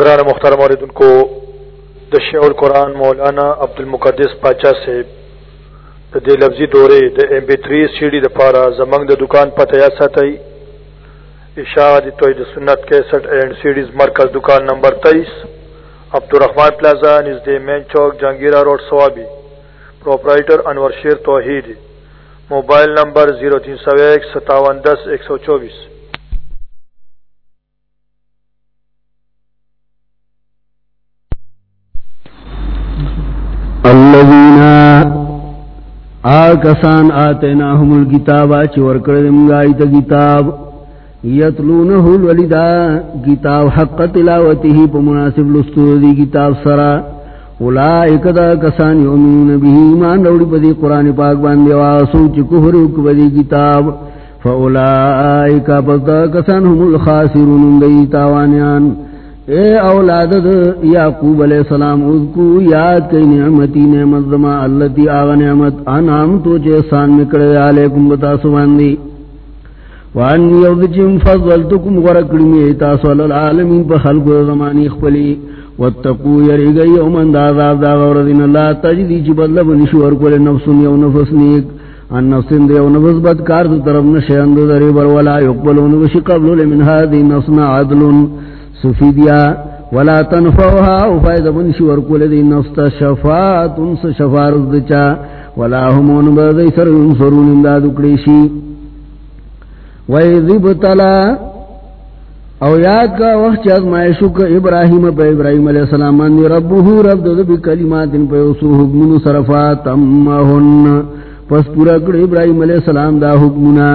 گران مختار موردن کو دشع القرآن مولانا عبد المقدس پاچا سے دے لفظی دورے د M B three C D دپارا زمنگ د دکان پتہ ستائی اشاعت توحید سنت کیسٹ اینڈ سیڈیز مرکز دکان نمبر تیئیس عبدالرحمان پلازا نژد مین چوک، Jahangira road, Swabi. Proprietor Anwar Sher Tauheed. Mobile number zero تین سو ایک ستاون دس ایک سو چوبیس۔ آکسان آتیناهم الكتاب چی ورکردم گایت کتاب. یتلونه الولدا کتاب حق تلاوته پا مناسب لستور دی کتاب سرا. اولائک دا کسان یومنون به ایمان روڑی پا دی قرآن پاک باندے واسو چی کفروک پا دی کتاب. فاولائک پا دا کسان هم الخاسرون دی تاوانیان اے اولاد یعقوب علیہ السلام اذکو یاد کئی نعمتی، نعمت زما اللتی آغا نعمت۔ انام تو چے سان مکڑے علیکم بتاسو باندی وان یوزچم فضلتکم غرکڑی غرکڑمی ایتاسو العالمین پا خلق زمانی اخپلی واتقو یری گئی یومن دا عذاب دا غوردین اللہ تجدی چی بدل بنشور کول نفسن یو نفس نیک۔ ان نفسن دیو نفس بدکار دو طرف نشیند دری برولا یقبلون وشی قبلو لمن هادی نفسنا عدلون۔ سفیدیا ولا تنفوها او فائدہ منشی ورکول دی نفس شفاعت انس شفارت دچا ولا همون بردی سر انصرون امداد اکڑیشی ویذب تلا او یاد کا وقت چاک مائشو کا ابراہیم پہ ابراہیم علیہ السلام ماندی ربہو رب دو بی کلمات ان پہ اسو حکمون صرفات امہن پس پورا کڑ ابراہیم علیہ السلام دا حکمونا.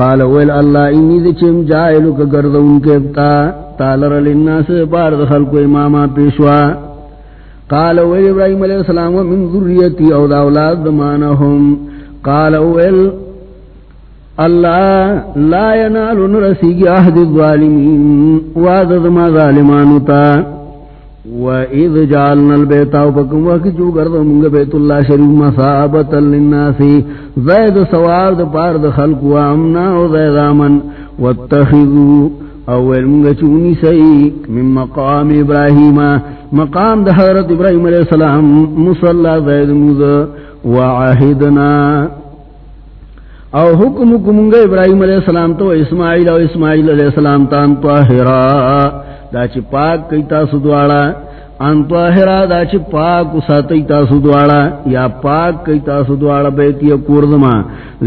قال ویل اللہ انی دچم جائلو کا گردون کے ابتا. تالر للناس پار دخل کو اماما پیشوا. قال ویل ابراہیم علیہ السلام من ذریتی او دا اولاد دمانہم قال ویل، اللہ لا ینالون رسیگی احد الظالمین وعدد ما ظالمانتا وَإِذْ جَعَلْنَا الْبَيْتَ وَبَكُمْ وَكِجُو گرد منگ بیت اللہ شریف مصابتا للناسی زید سواب دا پار دا خلق وامنا و زید آمن. اول منگ چونی سی من مقام ابراہیم مقام دا حضرت ابراہیم علیہ السلام مصلا زید مز وعہدنا او حکم حکم ابراہیم علیہ السلام تو اسماعیل او اسماعیل علیہ السلام تان طاہرہ دا چی پاک کئی تاسو دوارا ان طاہرہ دا چی پاک ساتی تاسو دوارا یا پاک کئی تاسو دوارا بیتی کوردما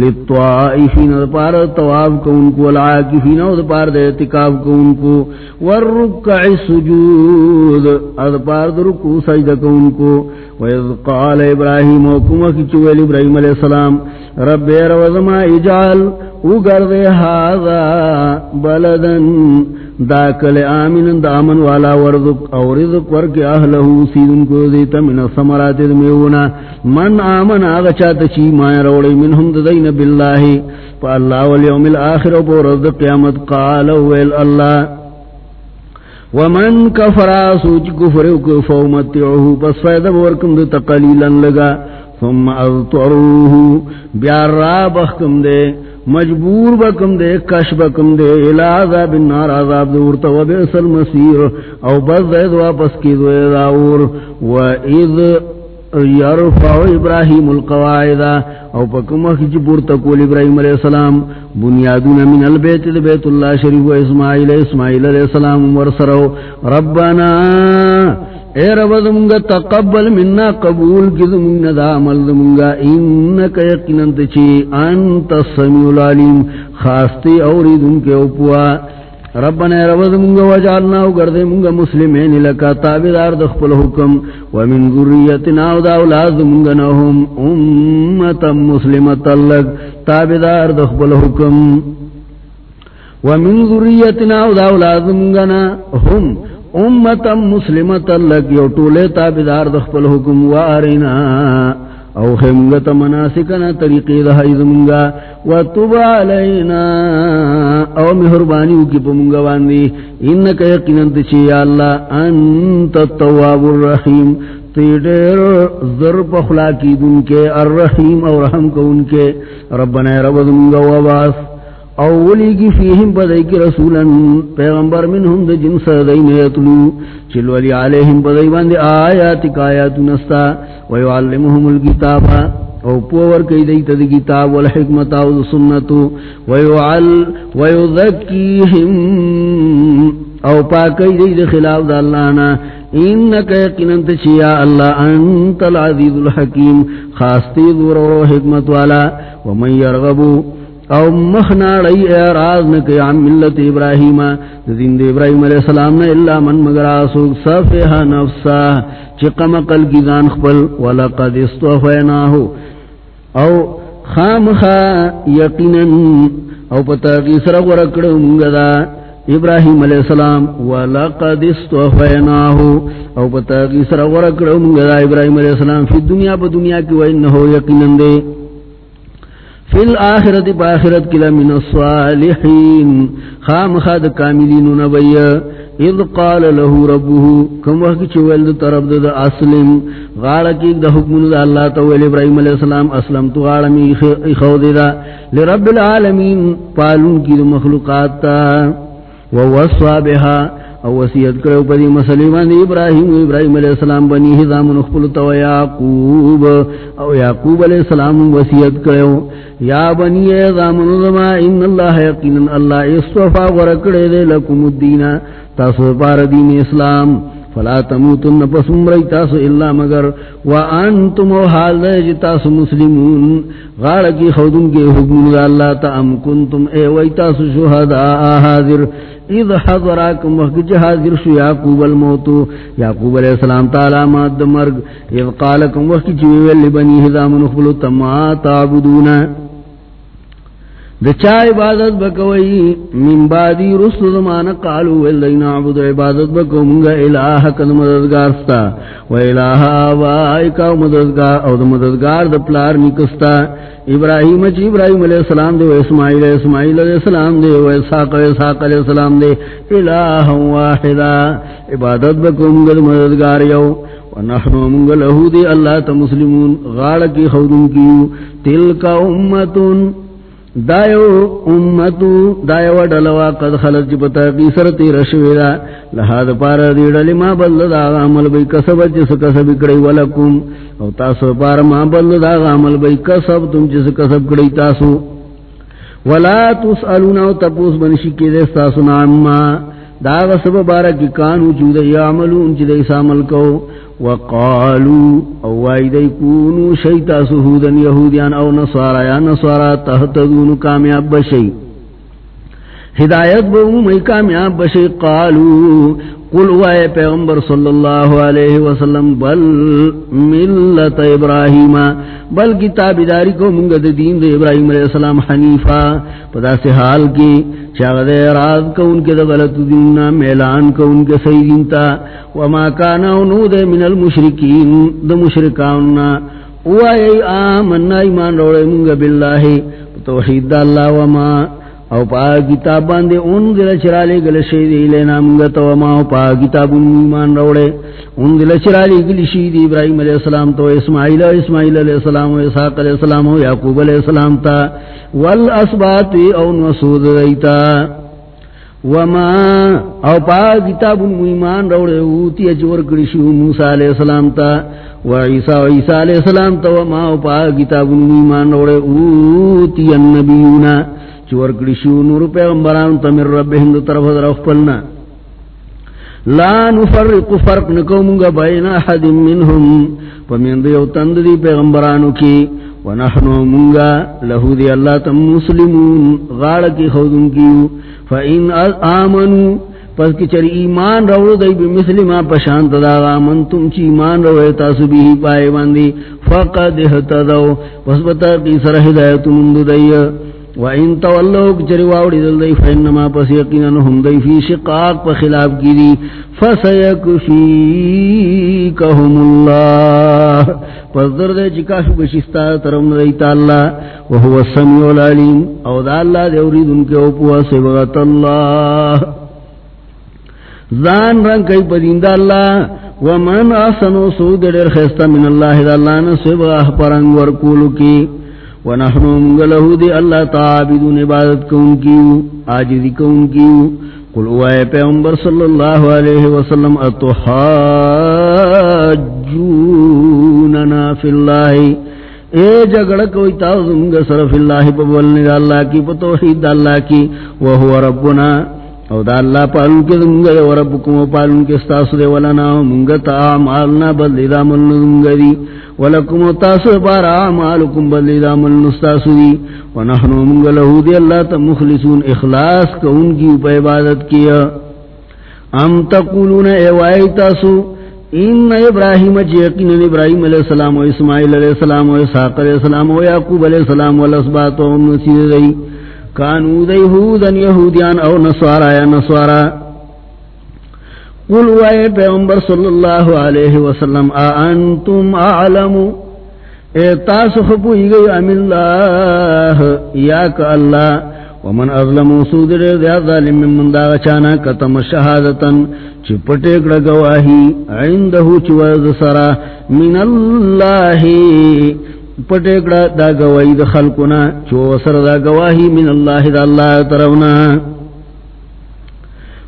لطوائفین دا پار تواب کونکو، العاکفین دا پار دا اتکاب کونکو۔ والرکع سجود دا پار دا رکو سجد کونکو۔ ویذ قال ابراہیم وکم کی چویل ابراہیم علیہ السلام، رب روزما اجال اگر دے ہاذا بلدن داکل آمین دامن والا ورزق او رزق ورک اہلہو، سیدن کو دیتا من سمرات دمیونا من آمن آغا چاہتا چی مایا روڑی منہم ددین باللہ۔ پا اللہ والیوم الاخر پا رزق قیامت قال ویل اللہ۔ ومن کفرا سوچ کفر کفو متعوه پس فیدہ ورکم دیتا قلیلا لگا۔ ثم اضطروه بیار را بخکم دے، مجبور بکم دے، کش بکم دے الازا بن نار عذاب دورتا و بیس المسیر او بس دید واپس کی دو داور. و اذ یرفع ابراہیم القواعدہ او پکم اخی جی پورتا کول ابراہیم علیہ السلام. بنیادون من البیت بیت اللہ شریف و اسماعیل اسماعیل علیہ السلام ورسرو ربنا اے رب دمگا تقبل مننا قبول کی دمگنا دا عمل دمگا انکا یقیننت چی انت السمیع العلیم خاستی اوری دن کے اپوا ربنا اے رب دمگا وجعلنا اگردے منگا مسلمین لکا تابدار دخپل حکم ومن ذریتنا دا اولاد دمگا نهم امتا مسلمتا لگ تابدار دخپل حکم ومن ذریتنا دا اولاد دمگا نهم امتا مسلمتا لگ یو طولے تابدار دخپل حکم وارنا. او خمگت مناسکنا طریقی دہائی دمگا و تب علینا. او مہربانیو کی پمگا واندی انکا یقیننت چی یا اللہ انت التواب الرحیم. تیڈر ضرب اخلاقی دن کے، الرحیم او رحم کو ان کے. ربنا رب دمگا وباس اولی کی فیہم پدائی کی رسولا پیغمبر منہم دا جنس دین یتلو چلولی علیہم پدائی باندی آیاتک آیات نستا، ویعلمہم الكتابا او پوور کئی دیتا دی کتاب والحکمت او دا سنتو، ویعل، ویذکیہم، او پاکی دی خلاف دا اللہ نا انکا یقیننت چیا اللہ انت العزیز الحکیم خاصتی دور و حکمت والا، ومن یرغبو او مخنا مخناڑی اعراض نکی عن ملت ابراہیم دین دی ابراہیم علیہ السلام نے اللہ من مگر آسوک صفحہ نفسا چقم قل کی دان خپل ولقد استوفیناہو او خام خا یقینا او پتا کی سرغ ورکڑ منگدا ابراہیم علیہ السلام ولقد استوفیناہو او پتا کی سرغ ورکڑ منگدا ابراہیم علیہ السلام فی دنیا پا دنیا کی وینہو یقینا دے فی الاخرت پا آخرت کلا من الصالحین. خام خاد کاملین نبی اذ قال له ربه، کم وقت چویل دا طرف دا اسلم. غاڑا کی دا حکم دا اللہ تویل ابراہیم علیہ السلام، اسلم تو غاڑا می خود دا. لرب العالمین، پالون کی دا مخلوقات تا. ووصوا بها او وصیت کرو پا دی پدی مسلمان ابراہیم و ابراہیم علیہ السلام بنی حضام نخبلتا و یاقوب او یاقوب علیہ السلام وصیت کرو یا بنی حضام نظمہ ان اللہ یقینا اللہ اصطفا ورکڑے دے لکم الدین تاسو پار دین اسلام فلا تموتن پس پسمری تاسو اللہ مگر وانتم و حال دے جی جتاسو مسلمون غار کی خودن کے حکم اللہ تا ام کنتم اے وی تاسو شہداء حاضر اذ حضراکم وقت جی جہاضر شو یاقوب الموتو یاقوب علیہ السلام تعالی ماد مرگ اذ قالکم وقت جی جویل لبنی حضام نخبلو تما تعبدونا دچا عبادت بکوئی من بعدی رسل زمان قالو واللین عبد عبادت بکو منگا الہ کد مددگارستا و الہ آبائکا و مددگار او دا مددگار دا پلار نکستا ابراہیم چی ابراہیم علیہ السلام دے و اسماعیل اسماعیل علیہ السلام دے و اسحاق اسحاق علیہ السلام دے الہ واحدا. عبادت بکو منگا دا مددگار یو. ونحنو منگا لہو دے اللہ تا مسلمون. غاڑ کی خودن کیو. تلک امتون. دایو امتو دایو ڈلوا قد کی جی سرتی پارا دی ڈلی ما بلد عمل بی کسب، جس کسب کڑی ولکم۔ او تاسو پارا ما بلد عمل بی کسب، تم جس کسب کڑی تاسو۔ ولا تسألون او تپوس بنشی کی دیس تاسو نعما داغ سب بارا کی کانو چود یعملون چی دیس عمل کو۔ وقالوا او وایدی کونو شیطا سہودن یہودیان او نصارا یا نصارا تحتدون کامیاب بشی. ہدایت بو مئی کامیاب بشی. قالوا قل وائے پیغمبر صلی اللہ علیہ وسلم، بل ملت ابراہیم، بل کتاب داری کو منگد دین دے ابراہیم علیہ السلام حنیفہ. پدا سے حال کی چاگد راز کو ان کے دا غلط دیننا، میلان کو ان کے صحیح دینتا۔ وما کانا انو دے من المشرکین، دا مشرکاننا۔ اوائی آمنا، ایمان روڑے منگا باللہ، توحید دا اللہ وما۔ او پا کتاب باندے ان دل چرالے گل شید لینا منگا تو ما او پا کتاب ان ایمان روڑے۔ ان دل چرالے گل شید ابراہیم علیہ السلام تو اسماعیل و اسماعیل علیہ السلام و اسحاق علیہ السلام و یعقوب علیہ السلام تا۔ والاسبات او نسود ریتا وما او پا کتاب ان ایمان روڑے اوتی اجور کرشو موسیٰ علیہ السلام تا۔ و عیسیٰ و عیسیٰ علیہ السلام تا وما او پا کتاب ان ایمان روڑے اوتی النبیونا چور کڑشو نور پیغمبران تمر رب ہند طرف در افپلنا. لا نفرق فرق نکو منگا بین احد منهم پمین دیو تند دی پیغمبرانو کی ونحنو منگا لہو دی اللہ تم مسلمون غاڑ کی خودن کیو. فإن آمنو، پس کی چر ایمان رو دی بمثل ما پشانت دا آمن تم چی ایمان رو تاسو بھی پائے باندی. فقد احتدو پس بتا کی سر ہدایت مندو دیو وَإِن تَوَلَّوْا جَرِوَاوْڑِ دَلْ فَإِنَّمَا پَسْ هُمْ دَيْ فِي شِقَاقْ پَخِلَافْ گِرِي فَسَيَكْفِيكَهُمُ اللَّهُ پس در دے چکاش بشستا ترم دیتا اللہ وَهُوَ السَّمِيعُ الْعَلِيمُ او دا اللہ دے ورید ان کے اوپوا سبغت اللہ زان رنگ کئی پدین اللہ وَمَنْ آسَنُوا سُودِ دیر خیستا من اللہ دا اللہ نسبغ پرنگ ورکولو کی ونحن منگلہو دی اللہ تعابدون عبادت کون کیو آجزی کون کیو قل اوائے پیغمبر صلی اللہ علیہ وسلم اتحاجوننا فی اللہ اے جگڑ کوئی تازمگ صرف اللہ پا دا اللہ کی پا توحید دا اللہ کی، وہو ربنا. او دا اللہ پالن کے دنگا دے وربکم پالن کے ستاسو دے ولنا منگتا آمالنا بلدی دا ملن دنگا دی. ولکم تاسو پارا آمالکم بلدی دا ملن ستاسو دی. ونحنو منگا لہو دی اللہ تا مخلصون اخلاص کا ان کی پا عبادت کیا. ام تقولون اے وائی تاسو، ان ابراہیم یقین ابراہیم علیہ السلام و اسماعیل علیہ السلام و اسحاق علیہ السلام و یعقوب علیہ السلام والاسباط و نسید دی کانو دی ہودن یہودیان او نصارا یا نصارا قل وائے پیغمبر صلی اللہ علیہ وسلم، آ انتم اے تاس خبوئی گئی ام اللہ؟ یا کا اللہ، ومن اظلمو سودر دیا ظالم من من داغ چانا کتم شہادتا چپٹیک گواہی، عندہو چوز سرا، من اللہ پٹیکڑا دا گواہی دا خلقنا چو سر دا گواہی من اللہ دا اللہ ترونا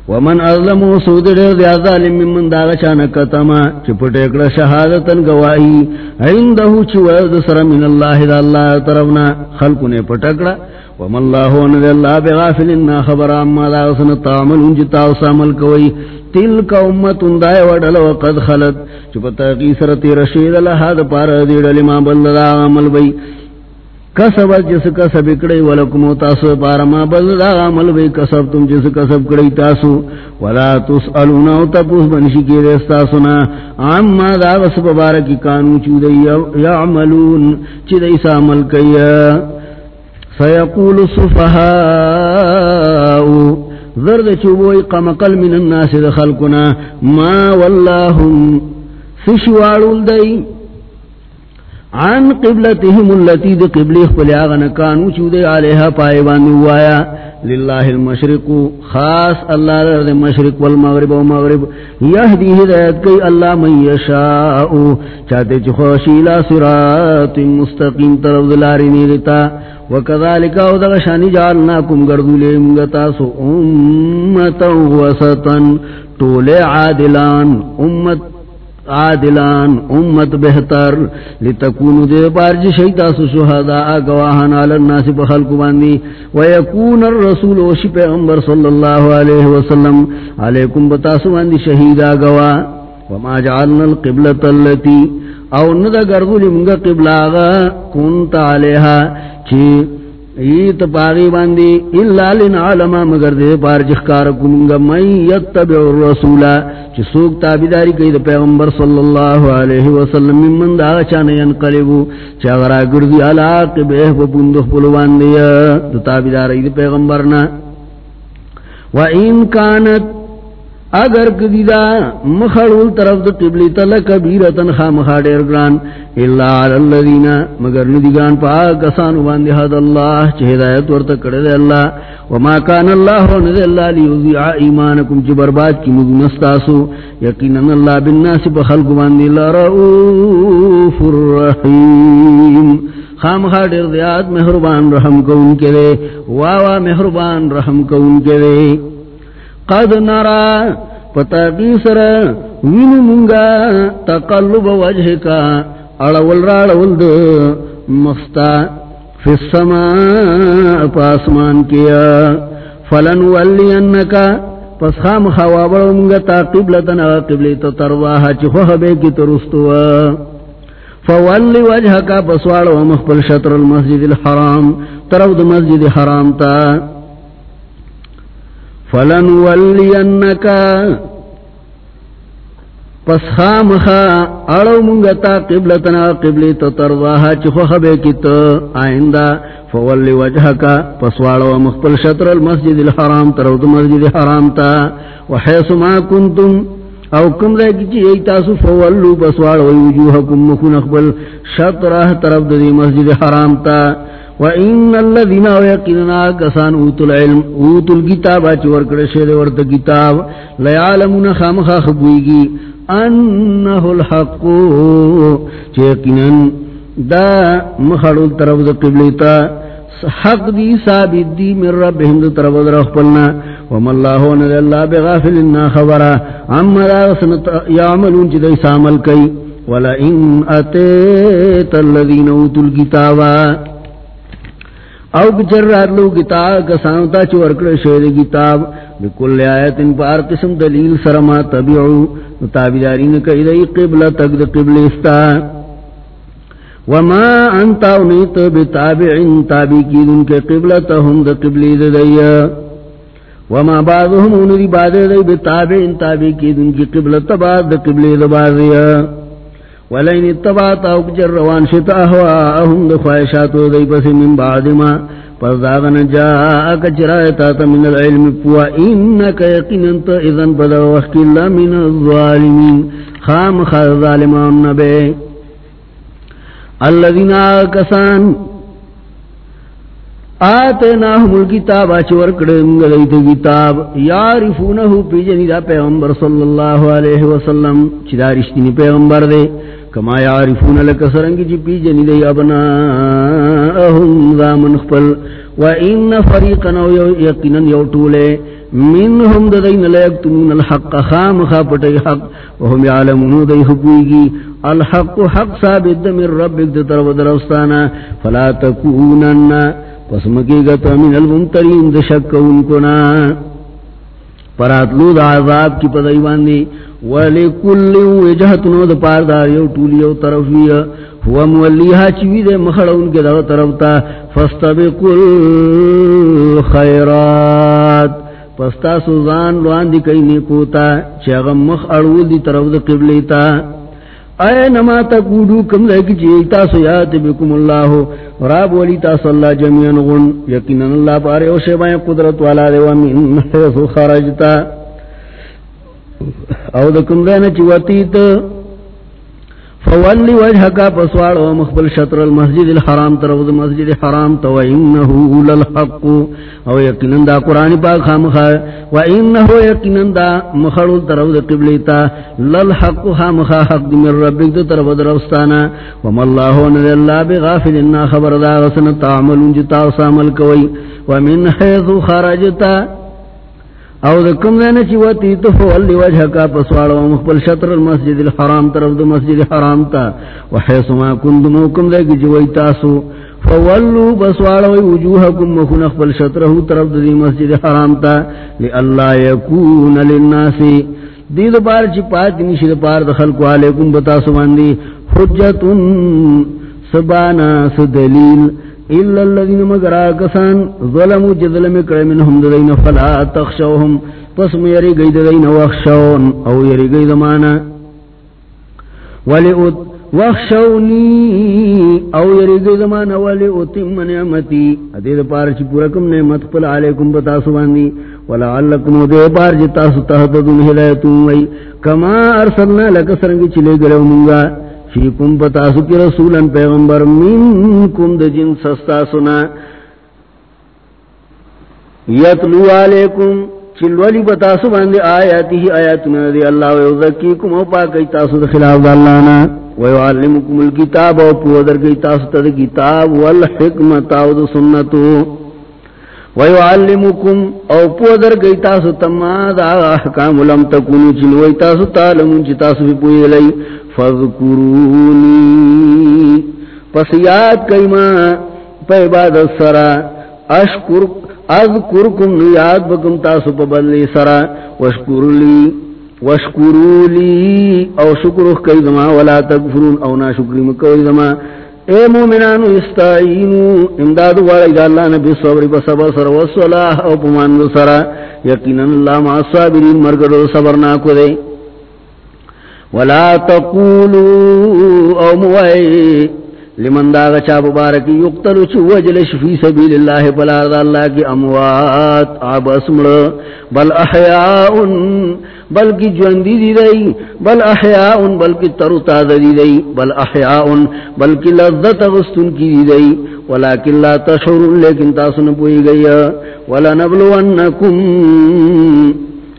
ومن اظلمو سودر دیا ظالم من من داغ چانا کتما چپٹیکڑا شہادتا گواہی عندہو چوز سر من اللہ دا اللہ ترونا خلقنے پٹکڑا وما الله ونذ الله بغافل إنا خبر عما ذا وسن تعمل انجتا وسامل كوي تلك أمة دائي ودل وقد خلت. چپتا قیسر تیر شید لها دا پار دیر لما بلد دا عمل بی. کسب جس کسب کڑی ولکم تاسو پار ما بلد دا عمل بی. کسب تم جس کسب کڑی تاسو. ولا تسألون او تپوس بنشی کی ریستاسونا عما دا غصب بارکی کانو چودی یعملون. چی دیسا عمل کیا. فیقول الصفهاء ذرد چوبوئی قمقل من الناس دخلقنا ما واللہم فشوارول دائی عن قبلتهم اللتی دی قبلی اخبلی آغن کانو چودے علیہ پائیوانی وایا للہ المشرق، خاص اللہ رد مشرق والمغرب ومغرب یهدی ہدایت کئی اللہ من يشاء. یشاؤ چاہتے چخوشیلا صراط مستقیم طرف دلاری نیرتا وکذالک او دغشانی جعلناکم گردولے منگتاسو امتا وسطا. طول عادلان، امت عادلان، امت بہتر لتکونو دے پارج شیطاسو شہداء، گواہان علی الناس بخلق باندی، ویکون الرسول وشی پیغمبر صلی اللہ علیہ وسلم، علیکم بتاسو باندی شہیدہ گواہ وما جعلنا القبلة اللتی، او ندا گردولی منگا قبلہ آغا کنتا علیہا، چی ایت پاغی باندی اللہ لنعلما مگر دے پار جخکار منگا من یتبع الرسولا چی سوک تابداری کئی دا پیغمبر صلی اللہ علیہ وسلم من دا چانے انقلبو چی اغرا گردی علاق بیہ پا پندخ پلو باندی دا تابداری دا پیغمبرنا۔ و این کانت اگر کدیدا مخڑول طرف دو قبلی تل کبیرتن خامخا دیر گران اللہ علی اللذین مگر ندگان پا کسانو باندی حد اللہ، چہ ہدایت ورطا کردے اللہ، وما کان اللہ وند اللہ لیوزیع ایمانکم چی برباد کی مگنستاسو یقینا اللہ بالناس پا خلق باندی لرعوف الرحیم۔ خامخا دیر دیاد محربان رحم کو ان کے دے واوا محربان رحم کو ان کے دے۔ قد نرا پتا سر وین منگا تقلب وجہ کا اڑول راڑول دو مختا فی السماء پاسمان کیا فلن ولی انکا پس خام خوابر منگا تا قبلتنا قبلی تا ترواها چی خوخ بے کی ترستوا. فولی وجہ کا پسوار و شطر المسجد الحرام. ترود مسجد حرام تا. فلن ولینکا پس خامخا اڑو منگتا قبلتنا قبلی تو ترواها چی خوخ بے کت آئندہ فولی وجہکا، پس واڑو مخبل شطر المسجد الحرام ترود مسجد حرام تا. وحیث ما کنتم، او کم دے کی چی ایتاسو فولو، پس واڑو وجوہکم مخون اخبل شطرہ طرف دی مسجد حرام تا. وَإِنَّ الَّذِينَ وَيَقِنَنَا كَسَانُ أُوتُوا الْعِلْمِ أُوتُوا الْكِتَابَ چور شیر ورد کتاب، لَيَعْلَمُونَ خَامَخَا خبوئیگی أَنَّهُ الْحَقُّ چیقنن دا مخڑو طرف دا قبلی حق دی ثابت دی من ربهم دا طرف دا رخپلنا وما اللہ ند اللہ بغافل انا خبرا۔ عما دا غسنت یعملون چی دیس عمل کئی، ولئن اتیت الذین اوتو الكتابا او بچر رات لو کتاب کسانتا چو ورکڑ شوید کتاب بکل آیت ان پار قسم دلیل سرما تبعو تابدارین کئی دی قبلہ تک دا قبل استا۔ وما انتا امیت بتابعین تابی کی دن کے قبلتهم دا قبلی دا دیا وما بعضهم انری بعد دی بتابعین تابی کی دن کی قبلت بعد دا قبلی دا بازیا ولئن اتبعت او روان شتا احواهم دا خواہشاتو دی پس من بعد ما، پس داغن جاءک چرائتا تا من العلم پوا انکا یقیننتا اذن بدا وقت اللہ من الظالمین. خام خاص ظالمان نبے الذين كسان آتناهم الكتاب اچور کڑنگ دیت کتاب، یعرفونه پی جنی دا پیغمبر صلی اللہ علیہ وسلم چدا رشتینی پیغمبر دے کما یعرفون لکسرنگی چی جی پی جنی دی ابناءهم ذا منخپل و ان فریقا نو یقینا یوٹولے منهم ددین لیکتمون الحق، خام خاپٹی حق. وهم یعلمون دی حقویگی الحق حق ثابت من ربک دی طرف درستانا فلا تکونن. پس مکیگتا من الممترین دی شک انکنا پراتلو دا عذاب کی پدائیوان دی ولکل وجہتنو دا پاردار یو طولی یو طرفی، ہوا مولیها چوی دے مخڑا ان کے دا طرف تا فستبقوا الخیرات۔ پستا سوزان لوان دی کئی نیکوتا چیغم مخ اڑول دی طرف دا قبلی تا۔ اے نما تا کم لیکی چی سیات بکم اللہ. راب ولی تاسو اللہ جمعین غن. یقینا اللہ پارے او شبائیں قدرت والا دے ومن حیث خرجتا او دکم دین چی وطیت. فولی وجہ کا پسوار مخبل شطر المسجد الحرام ترود مسجد حرام تو انہو للحق. او یقینن دا قرآن پاک خام خواہ و انہو یقینن دا مخڑو ترود قبلیتا. للحق خام حق من ربک دا ترود رستانا وما اللہ ونر اللہ بغافل انا خبر دا غسن تعملون جتا وسامل کوئی. ومن حیث خرجتا او دکم دینا چی واتی تفو علی وجہ کا پسوارا و مخبل شطر المسجد الحرام طرف دو مسجد حرام تا وحیث ما کندمو کم دے کی جوئی تاسو، فولو بسوارا و وجوہکم مخون اخبل شطرہو طرف دی مسجد حرام تا لی اللہ یکون للناسی دید پار چی پاک نشد پار دخل کو علیکم بتاسو باندی حجتن، سبانا، سدلیل. الا الذين مگر آکسان ظلموا جظلم کرے منهم ددین فلا تخشوهم پس میری گئی ددین وخشون او یری گئی دمانا ولی وخشونی او یری گئی دمانا ولی اتم نعمتی۔ ادید پارچ پورکم نعمت پل علیکم بتا بتاسو باندی۔ ولعلکم دے پارچ تاسو تحتدن ہدایتون وی۔ کما ارسلنا لکسرنگی چلے گلو منگا۔ فیکم پتاسو کی رسولا پیغمبر منکم دا جن سستا سنا. یتلو علیکم چلولی پتاسو باندے آیاتی ہی آیاتنا دی اللہ ویوزکیکم او پاکی تاسو دا خلاف دا اللہ نا. ویعلمکم الكتاب او پودر گئی تاسو تا دا کتاب والحکمت او دا سنتو. ویعلمکم او پودر گئی تاسو تما دا احکام لم تکونو چلوی تاسو تالمون چی تاسو بھی پوئی لئی فذکرونی پس یاد کئی ما پہ عبادت سرا، اشکر اذکرکم، یاد بکم تاسو پا بدلی سرا وشکر لی وشکرو لی او شکرخ کئی دما ولا تکفرون، او نا شکری مکوئی دما اے مومنانو، استعینو. امدادو والا اذا اللہ نبی صبر بصبر سر وصلاح او پماندو سرا. یقینا اللہ مع صابرین مرگرو صبرناکو دے. ولا تقولوا او موئی، لمن داغ چا مبارکی یقتلو چو وجلش فی سبیل اللہ پلا رضا اللہ کی اموات عب اسمر بل احیاؤن، بلکی جوندی دی دی، بل احیاؤن، بلکی ترو تازہ دی دی، بل احیاؤن، بلکی لذت غستن کی دی دی، ولیکن لا تشعرون، لیکن تاسن پوئی گئی ولا نبلونکم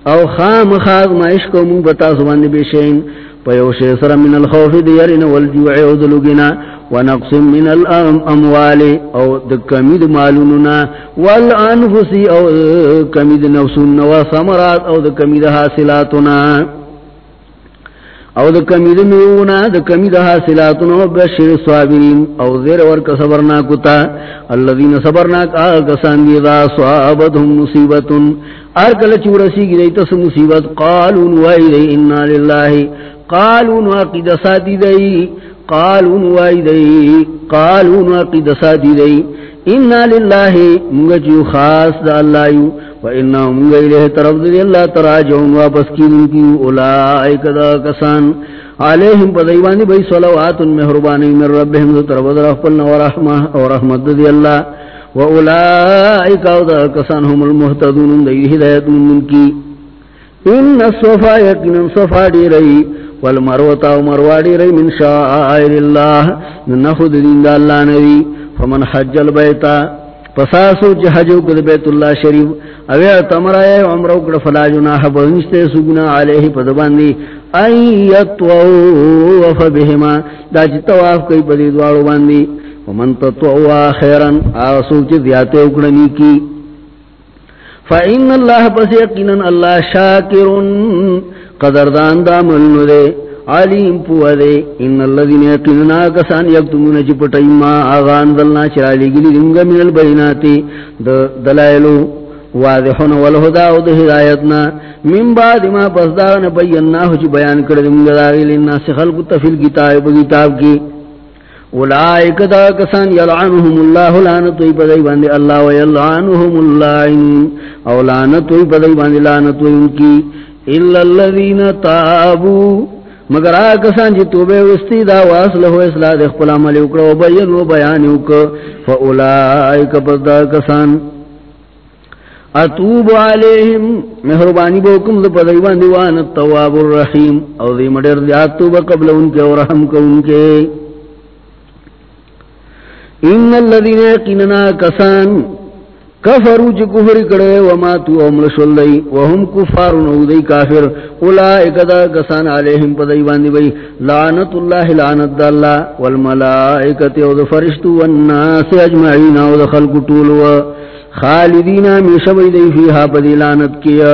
او خام خاغ ما عشقو مو بتا سبان بشین پیوش سر من الخوف دیرن والجوع او دلگنا ونقص من الاموال او دکمید مالوننا والانفس او دکمید نفسون وثمرات او دکمید حاصلاتنا او د کمی د میونا د کمی د حاصلاتونو بشیر صابرین او زیر ورک صبرنا کتا الذین صبرنا کا کسان دی دا صحابتهم مصیبتن ارکل چورسی گی دیتا سو مصیبت، قالون وائی دی انا للہ قالون واقی دساتی دی. قالون وائی دی. قالون واقی دساتی دی. انا للہ مگجو خاص دا اللہ یو. وَإِنَّهُمْ غَيْرِهِ طَرَفْ ذِي اللَّهِ تَرَاجَهُمْ وَاپس کیدن کی اولائک دا کسان علیہم پدیوانی بی صلوات مہربانی من ربهم ذو طرف در اخپلنا ورحمہ ورحمت ذی اللہ وَأُولَئِكَ دا کسان هم المحتدون دی ہدایت من کی ان الصفا یقنا صفا دی رئی والمروتا ومروا دی رئی من شائر اللہ نخد دین دا اللہ نبی فمن حج البیتا پساسو چی حجو کد بیت اللہ شریف. اوی تمرائے عمرو کد فلا جناح بہنشتے سگنا علیہ پدباندی ایتوو وف بہما دا چی تواف کئی پدی دوارو باندی ومن تطوو خیرا آسو چی دیاتے اکڑنی کی فإن اللہ پس یقینا اللہ شاکرن قدردان دا ملنو دے. علیم پوہ دے ان اللذین یقیننا کسان یکتمون چپٹائی ما آغان دلنا چرالی گلی دنگا من البیناتی دلائلو واضحون والہدا و دا ہدایتنا، من بعد ما پسدارن بینناہو چی بیان کردنگا داغی لننا سی خلق تفل کتاب کتاب کی۔ اولائک دا کسان یلعنهم اللہ لانتوی پدائی باندے اللہ و اللہ او لانتوی پدائی باندے لانتوی ان کی۔ اللہ اللذین تابو مگر آکسان جی توبے وستی دا واصل ہو اصلاح دے خپل عمل وکړو او بیان و بیان وک فاولائک پدا کسان۔ اتوب علیہم، مہربانی بوکم دے پدای باندې وان التواب الرحیم۔ او دی مڈر دی اتوب قبل ان کے اور رحم کو ان کے۔ ان الذين يقيننا كسان کفرو چی کفر کڑے وما تو امل شلدئی وهم کفار نودئی کافر اولائک دا کسان علیہم پدئی باندی بئی لعنت اللہ لعنت دا اللہ والملائکت او دا فرشتو والناس اجمعین او دا خلق طولو خالدین میشا بئی دی فیہا پدی لعنت کیا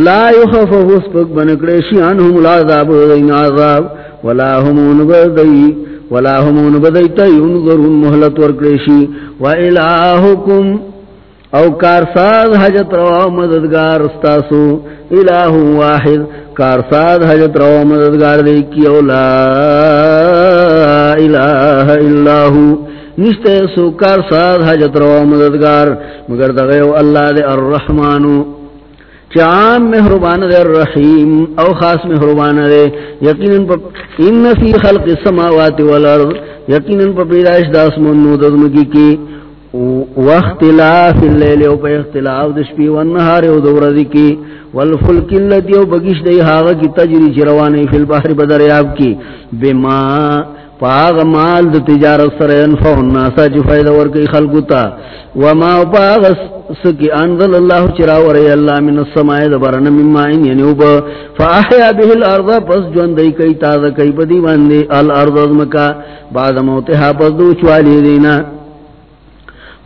لا یخفف اسپک بنکڑے شیانہم العذاب دین عذاب ولا همون بردئی ولا همون بدیتا ينظرون محلت ورکریشی و الہکم، او کارساد حجت روا مددگار استاسو. الہ واحد کارساد حجت روا مددگار دیکی. او لا الہ الا اللہ نشتے سو کارساد حجت روا مددگار. مگر دغیو اللہ دے الرحمانو چام مہربان دے الرحیم، او خاص مہربان دے، یقیناً پا ان فی خلق السماوات والارض، یقیناً پا پیدایش دا اسمان نو دزمکی کی واختلاف اللیل او پا اختلاف دشپی والنہار او دوردی کی، والفلک اللتی او بگیش دی حاغا کی تجری چروانی فی البحر بدریاب کی، بما پاغ مال د تجارت سره انفع الناس چې فائدہ ورکړي خلقو ته وما پاغ سکی انزل الله چرا ور الله من السماء دبرن مما یعنی ان ينوب فاحيا به الارض، پس جون دای کوي تازه کوي بدی باندې الارض مکا بعد موتها پس دو چوالی دینا.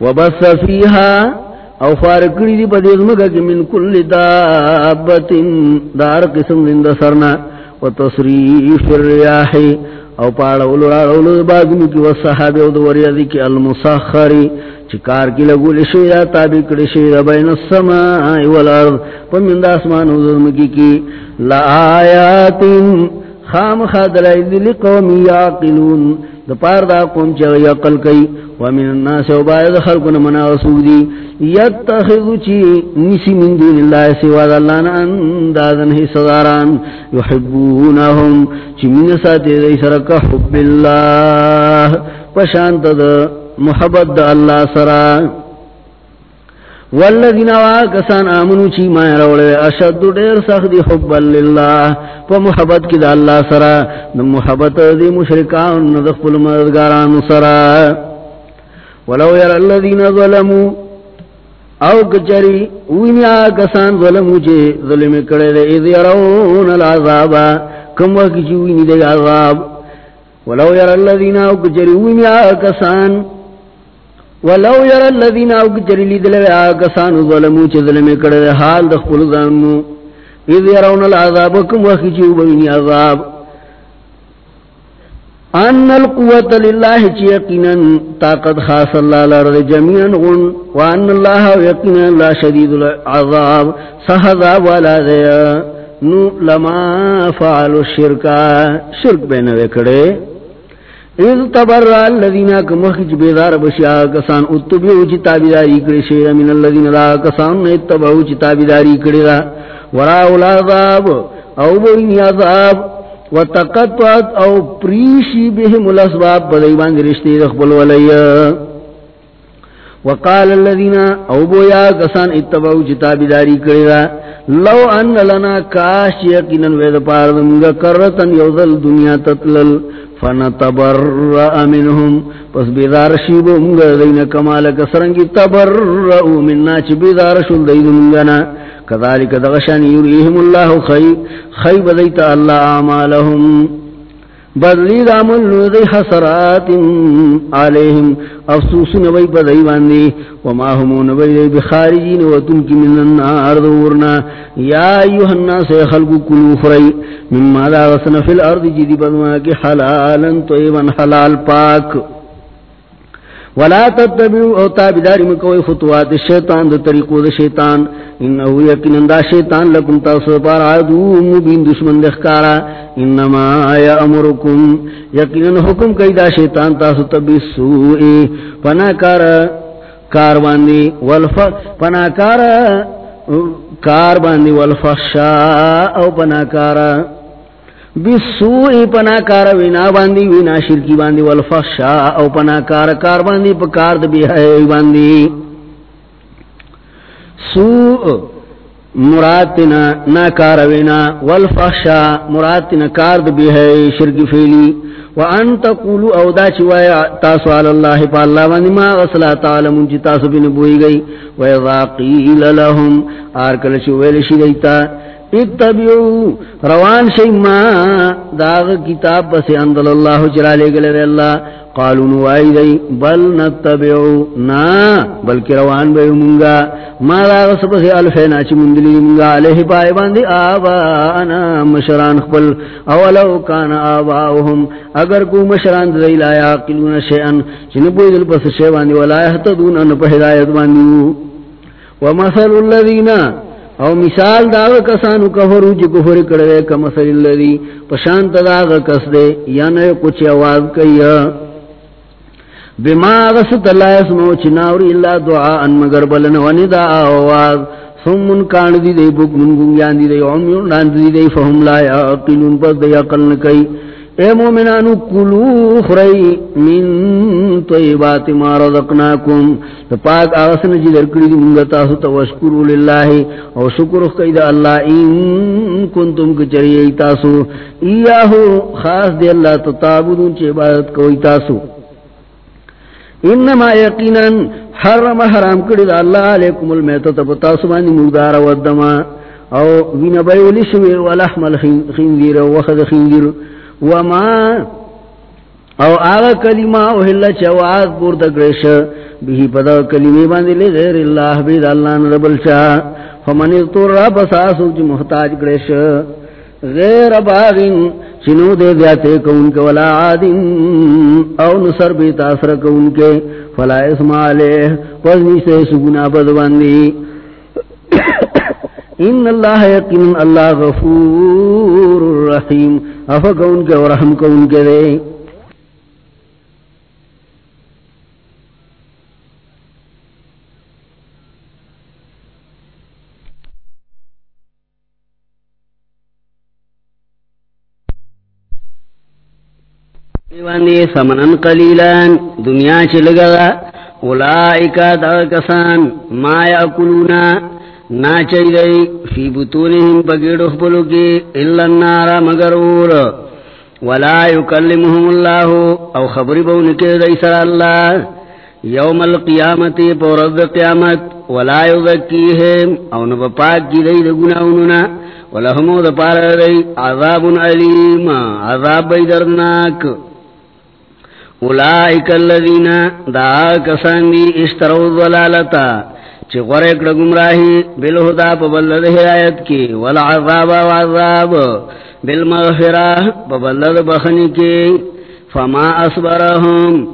وبس فيها او فارقړي دی بدی زمګه کې من کل دابتين دار قسم زنده سرنا. وتصريف الرياح. او پاڑا اولو راڑا اولو باگنی کی وصحابی او دوری دی کی المساخری چکار کی لگو لشیدہ تابی کڑی شیدہ بین السماع والارض پمند آسمان حضرم کی کی لآیات خام خادلائی دلی قومی یاقلون، دا پار دا قوم چا یقل کئی ومن الناس و باید خلقن منا وسودی یتخذو چی نسی من دون اللہ سواد اللہ نا اندازن ہی صداران. یحبونہم چی من ساتی دی سرک حب اللہ. پشانت دا محبت دا اللہ سرا. والذین واکسان آمنو چی مائے روڑے. اشد دیر سخت حب اللہ. پا محبت کی دا اللہ سرا. دا محبت دی مشرکان ندخل مددگاران سرا. ولو یر الذین ظلمو او کچری وینیا کسان ظلمو چی ظلم کڑے دے، اذ یرون العذابا کم وقت چوینی دے عذاب. ولو یر اللذین او کچریوینی آکسان ولو یر اللذین او کچری دلوی آکسان ظلمو چه ظلمی کردے حال دخپل ظلمو اذ یرون العذاب، کم وقت چوینی عذاب. ان القوت للہ چی یقینا طاقت خاص اللہ لرد جميعا غن وان اللہ یقینا لا شدید العذاب سہذا والا دیا نو لما فعلوا الشرکا شرک بینوے کڑے. اذ تبرع الذين كمخج بيدار بشيا كسان اتبعوا چی تابداری کڑے، شیر من الذين لا كسان اتبعوا چی تابداری کڑے وراء العذاب، او بین عذاب وتقطعت او پریشی بهم الاسباب بدیوان رشتے رخبل ولی وقال الذين او بویا کسان اتبعو جتابی داری کرے لو ان لنا کاش یقینا وید پاردمگا کرتن یوزل دنیا تطلل فنتبرأ منهم. پس بیدار شیبو منگا دین کمالک سرنگی تبرأو مننا چی بیدار شل دین منگنا كذلك دغشان يريهم الله خيب خيب ذيت الله أعمالهم. بدلی دامل نوذی حسرات علیہم افسوس نبی بدئی باندی وما همو نبی دی بخارجین و تنکی من النار دورنا. یا ایوہ الناس خلق کلو فری مما دا غسن فی الارض جدی بدما کی حلالا طیبا حلال پاک. ولا تتبعوا او تابداری مکوئی خطوات الشیطان دا طریقو دا شیطان. انہو یقین دا شیطان لکم تاسو پار عدو مبین، دشمن دخکارا انما آیا امرکم یقین حکم کئی دا شیطان تاسو تبی سوئی پناکار، کار باندی والف، پناکار، کار باندی والفخشا او پناکار. بسوئی پناکار وینا باندی، وینا شرکی باندی والفخشا او پناکار کار باندی، پا کار دبی باندی. سوء مراتنا ناکار وینا والفخشا مراتنا کار دبی ہے شرکی فیلی. وان تقولو او دا چوایا تاسو علی اللہ پا اللہ باندی ما غسلا تعلمون چی تاسو بین بوئی گئی. ویضا قیل لهم آرکل چویل شدیتا اتبعو. روان شئی ما. داغ کتاب بس اندل اللہ جلالے گلے دے اللہ. قالو نوائی دی، بل نتبعو. نا بلکی روان بے منگا. ما داغ سبس الفینا چی مندلی منگا. علیہ پائے باندی آبانا مشران خبل اولو کان آباؤہم. اگر کو مشران دی لا یاقلون شیئن. چنبوی دل پس شیئ باندی ولا یحتدون انپا ہدایت باندیو ومثل اللذین او مثال داغ کسانو کفرو چی کفر کردے کمثل اللذی پشانت داغ کس دے یعنی کچھ آواز کئی بما غست اللہ اسمو چناوری اللہ دعا ان مگر بلن ونی دا آواز سمن کان دی دے، بک گنگیان دی دے عمیون لان دی دے فهم لا یاقلون، پس دے اقل نکئی۔ اے مومنانو، کلو خرائی من طیبات ما رزقناکم. پاک آغسن جی درکڑی دی منگتا ستا وشکرو للہ. او شکر قید اللہ ان کنتم کچری ایتاسو ایاہو خاص دی اللہ تتابدون چی عبادت کو ایتاسو انما یقینا حرم حرام کردی دا اللہ علیکم المیتت پتاسو بانی مردار ودما او وین بیولی شوی ولحم الخنزیر وخد خنزیر. وما او آغا کلمہ او حل چواز پورتا کرش بھی پدا کلمی باندی لے غیر اللہ بید اللہ نربل چاہ فمن اضطر بساسو جی محتاج کرش غیر باغن چنو دے دیاتے کون کے ولا عادن او نصر بی تاثر کون کے فلا اسم علیہ وزنی سے سگنا بدواندی ان اللہ یقین اللہ غفور رحیم افق ان کے اور رحم کو ان کے دے۔ سمنن قلیلان، دنیا چلگا، اولائکا دا کسان، ما یاکلونا۔ نا چاہی دی فی بطونہم پگیڑ اخبلو کی اللہ النارا مگر اور ولا یکلمہم اللہ، او خبری بونکے دی سر اللہ. یوم القیامت پورد قیامت، ولا یذکیہم او نو پاک کی دی گناہوننا ولہمو دا پار دی عذاب علیم، عذاب بیدرناک اولائک اللذین دا کسان دی اشترو ضلالتا چی غرق گمراہی بالہدا پبلد ہدایت کی، والعذاب وعذاب بالمغفرہ پبلد بخنی کی۔ فما اصبرهم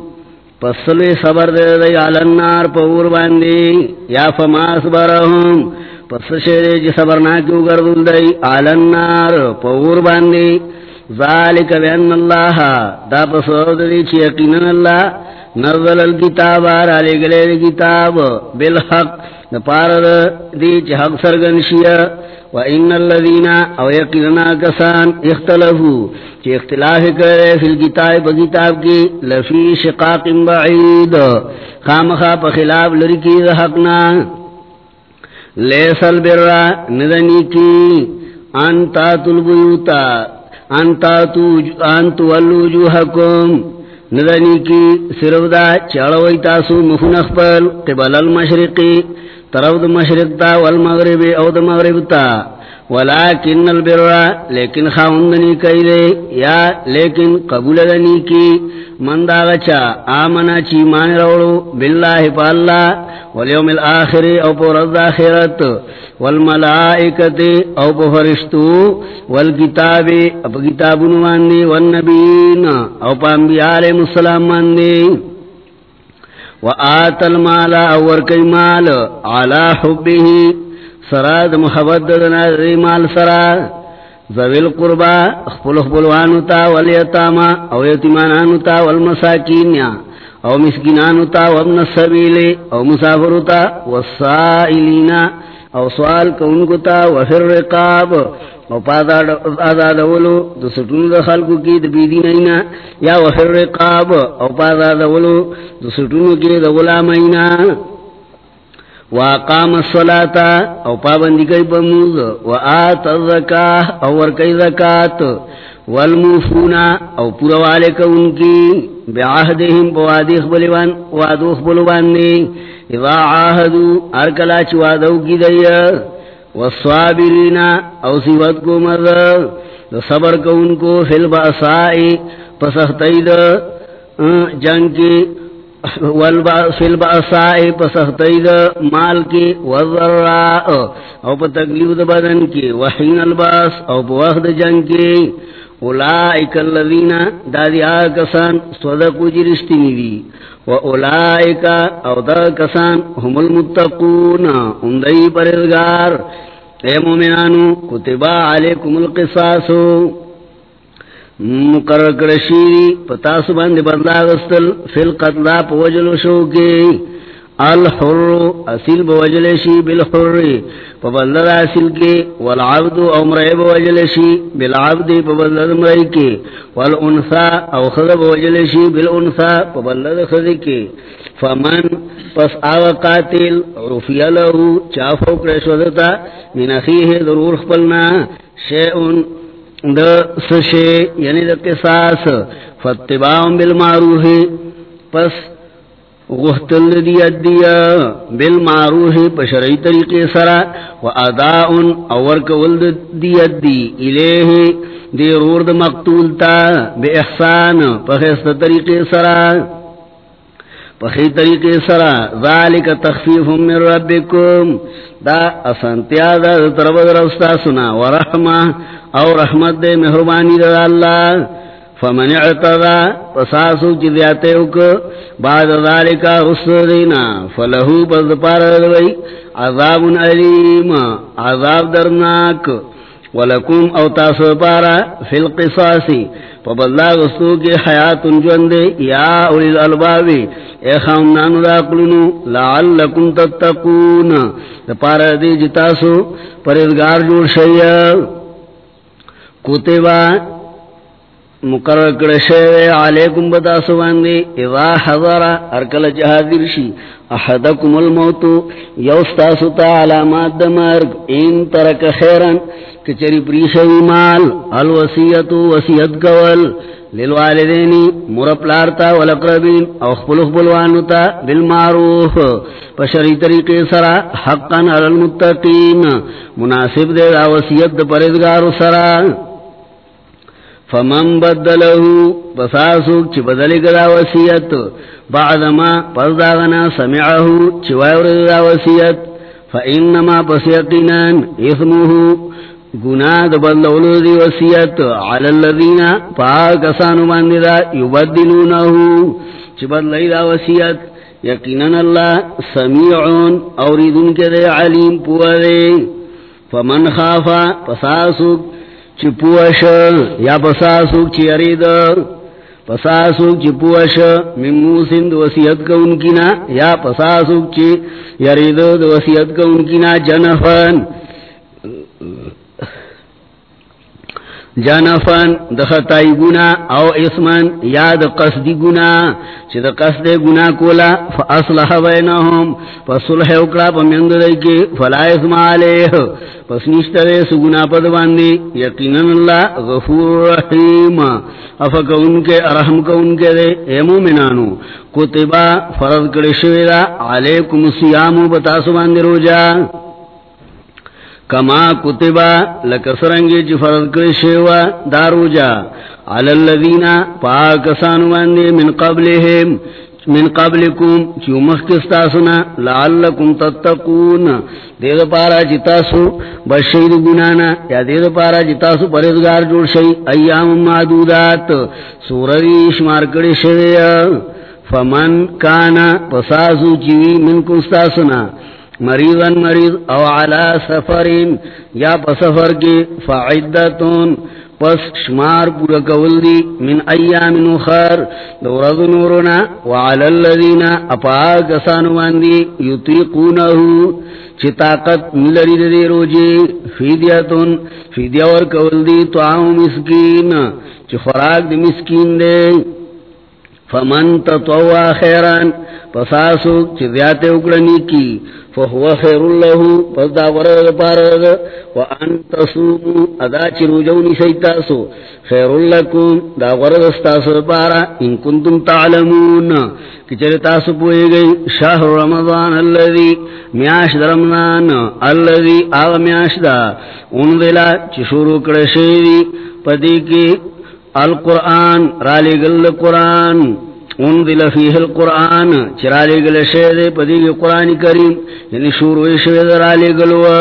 پسلوی صبر دے دے علی النار پور باندی۔ یا فما اصبرهم پس شیرے جی صبرنا کیوں گردل دے۔ علی النار پور باندی۔ ذالک بین اللہ، دا پسود دی چی یقینن اللہ۔ نزل الكتاب آرالی گلے کتاب بالحق. دا دی چی حق سرگنشیہ وَإِنَّ الَّذِينَ او يَقِلْنَا كَسَانْ اِخْتَلَفُوا چی اختلاف کرے فی الكتاب بکتاب کی، لفی شقاق بعید. خامخا پا خلاف لرکی دا حقنا. لیسا البرا ندنی کی. انتا تلبیوتا انتا انتو والوجوحکم ندنی کی صرف دا چڑوئی تاسو مخن پل قبل المشرقی، طرف دا مشرق تا والمغرب او دا مغرب تا. ولیکن البر، لیکن خاوندنی کئی دے، یا لیکن قبول دنی کی۔ من دا غچا، آمنا چی مان روڑو، باللہ پا اللہ، والیوم الاخر او پا رضا آخرت، والملائکت او پا فرشتو، والکتاب او پا کتابون ماندی والنبین او پا انبیاء علیہ السلام ماندی وآت المال اور کئی مال علا حبه سراد محبت دنا دی مال سرا. ذویل قربا اخپل اخپلوانو تا والیتاما او یتیمانانو تا والمساکین او مسکنانو تا وابن السبیل او مسافرو تا والسائلین او سوال کونکو تا وفر رقاب او پازادولو دو سٹونو دا خلقو کی دا بیدین اینا یا وفر رقاب او پازادولو دو سٹونو کی دا غلامائینا واقام الصلاة، او پابندی کئی پموز وآت الزکاة، او ورکی زکاة والموفونا او پوروالے کون کی بعہدہم پوادی اخبلوان وادو اخبلوان نے اذا عاہدو ارکلا چوادو کی دیا والصابرین، او سیوت کو مرد صبر کو ان کو فی الباسائی پسختی دا جنگ کی فی الباسائی پسختی دا مال کی والذراء او پا تکلیف دا بدن کی وحین الباس او پا وقت جنگ کی اولائک اللذین دادی آکسان صدقو جرشتی نیدی و اولائک او دا کسان هم المتقون اندئی پرزگار اے مومنانو کتبا علیکم القصاصو مقرر کرشیری پتاسو باندے بدلاغستل فی القتلا پوجلو شوکی الحر، اصیل بوجلشی بالحر. پبلد اصیل کے والعبد امرے بوجلشی بالعبد پبلد امرے کے والانسا او خذ بوجلشی بالانسا پبلد خذ کے فمن پس آغا قاتل رفی لہو چافو کرشودتا من اخیه ضرور خپلنا شیعن دا سشے یعنی دا قصاص فتباهم بالمعروح پس غختل دی ادیا بالمعروح پشرعی طریقے سرا و اداؤن اور کول دی ادی الیہ دی رورد مقتول تا بے احسان پخیست طریقے سرا پخی طریقے سرا، ذالک تخفیف من ربکم، دا اسانتیا دا طرف درستا سنا ورحمہ او رحمت دے مہربانی دا اللہ. فمن اعتدا پساسو چی دیاتیو کو بعد ذالکا رسل دینا، فلہو پس پاردوئی عذاب علیم، عذاب درناک. ولکم او تاسو پارا فی القصاصی پا پبلا غستو کی حیات جوندے یا اولی الالبابی اے خامنانو دا قلنو لعلکم تتقون. دا پارا دی جتاسو پریدگار جوڑ شیئر کتبا مقرر کرشے علیکم بتاسو باندے اذا حضر ارکل جہادر شی احدکم الموتو یوستاسو تا علامات دمارگ این ترک خیرن کچری پریشوی مال الوسیتو وسیت گول للوالدینی مرپلارتا والاقربین او خپل خپلوانتا بالمعروف پشری طریقے سرا حقا علی المتقین، مناسب دے دا وسیت دا پردگارو سرا فمن بدلہو بساسوک چی بدلی گدا وسیعت بعدما پرداغنا سمعہو چی ویورد دا وسیعت فإنما پسیقنان اثمہو گناہ دا بدلولو دی وسیعت علی اللذین پاکسانو باندی دا یبدلونہو، چی بدلی دا وسیعت یقیناً اللہ سمیعون اوریدن کے دے، علیم پوہ دے۔ فمن خافا پساسوک چی پوش یا پساسوک چی ارید پساسوک چی پوش من موسن دو وسیعت کا انکینا یا پساسوک چی یرید دو وسیعت کا انکینا جنفن۔ جنفن دخطائی گنا او اسمن یا د قصدی گنا چی د قصد گنا کولا، فاصلح بینہم، فصلح اکڑا پا مند دائی فلا اسم علیہ۔ پس نشتر سو گنا پد باندی یقیناً اللہ غفور رحیم۔ افکا ان کے ارحم کا ان کے دے، اے مومنانو، کتبا فرض کرشویدہ علیکم سیامو بتاسو باندی رو جا کما کتبا لکسرنگی چی فرد کرشیوا دارو جا علی اللذین پاکسانو باندے من قبلهم، من قبلکم چی مخکستاسونا لعلکم تتقون. دید پارا جتاسو بشید گنانا یا دید پارا جتاسو پردگار جوڑ شئی ایام معدودات. سوری شمار کر فمن کانا پساسو چیوی من کستاسونا مریضا مریض او علا سفرین، یا پسفر کی فعدتون. پس شمار پورا کول دی، من ایام نخر. دورد نورنا وعلا اللذین اپاکسانو باندی یطیقونہو. چی طاقت ملری دی روجی، فیدیتون. فیدیا ور کول دی توام مسکین. چی فراق دی مسکین دی. فمن تطوع خیران پساسوک چی ذیات اکڑنی کی فهو خیر له پس دا ورد پارد وان تصومو ادا چی روجونی سیتاسو، خیر لکم، دا ورد استاسو پارا، ان کنتم تعلمون. کچر تاسو پوئے گئی شاہ رمضان اللذی، میاش دا اللذی، آغا میاش دا انذلا چی شروع کرشیدی پدی کی القرآن رالی گل قرآن، انزل فیہ القرآن چرالی گل شید پدی قرآن کریم یعنی شروع شید رالی گلوا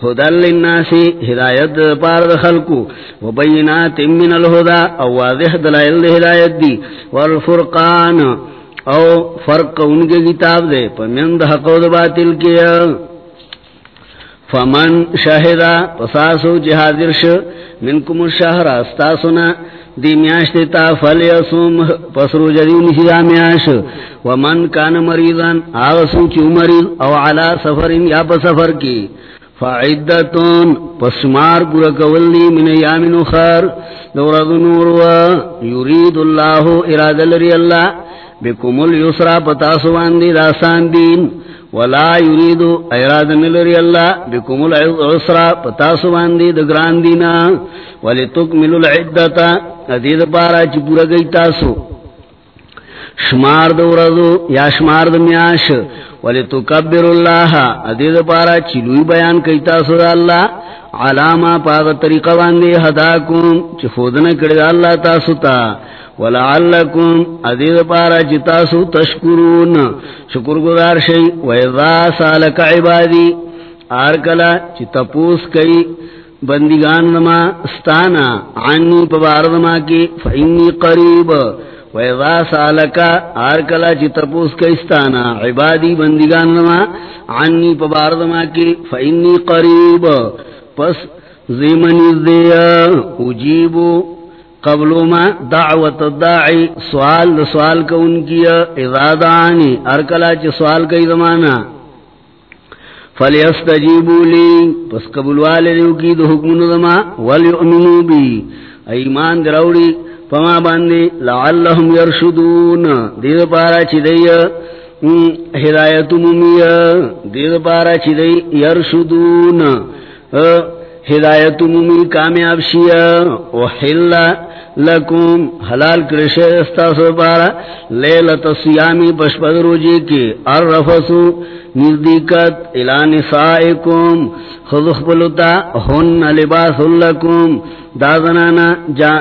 خدل للناسی ہدایت پارد خلقو، وبینات من الہدا او واضح دلائل ہدایت دی، والفرقان، او فرق ان کے کتاب دے پمند حق و باطل کیا فمن شاہدہ، پساسو جہادرش منکم الشہر، استاسنا دی میاش دیتا فل یسوم پسرو جدی نشی دا میاش ومن کان مریضان آغسو چو مریض، او علا سفرین یا پسفر کی. فعدتون پسمار پورا کولی من یامن خر دورد نور و یرید اللہ اراد لری اللہ، بکم الیسرا پتاسو باندی داستان دین. ولا یرید اراد نلری اللہ بکم العسرا پتاسو باندی دگران دینا ولتکمل العدتا ادید پارا چی پورا گئی تاسو. شمار دو رضو یا شمار دو میاش ولی تو کبر اللہ، ادید پارا چی لوی بیان کئی تاسو دا اللہ. علاما پاگا طریقہ باندے حداکم چی خودن کردہ اللہ تاسو تا. ولعلکم ادید پارا چی تاسو تشکرون. شکر گزار شئی ویضا سالک عبادی آرکلا چی تپوس کئی، بندگان دما ستانا عنی پباردما کی، فإنی قریب ویضا سالکا آرکلا چی تپوس کا استانا، عبادی بندگان دما عنی پباردما کی، فإنی قریب پس زیمنی دیا اجیبو قبلو ما دعوت الداعی، سوال دا سوال کا ان کیا اذا دعانی ارکلا چی سوال کا زمانا فلیستجیبو لی پس قبول والدیو کی دو حکم نظما ولیؤمنو بی ایمان دروڑی پما باندی لعلهم یرشدون دید پارا چی دی ہدایت ممی دید پارا چی دی یرشدون۔ ہدایت ممی کامیاب شیا وحل لکم، حلال کرشے استاسو پارا، لیلت سیامی پشپد روجی کی الرفسو نزدیکت الى نسائکم خضخ بلتا ہن لباس لکم، دازنانا جا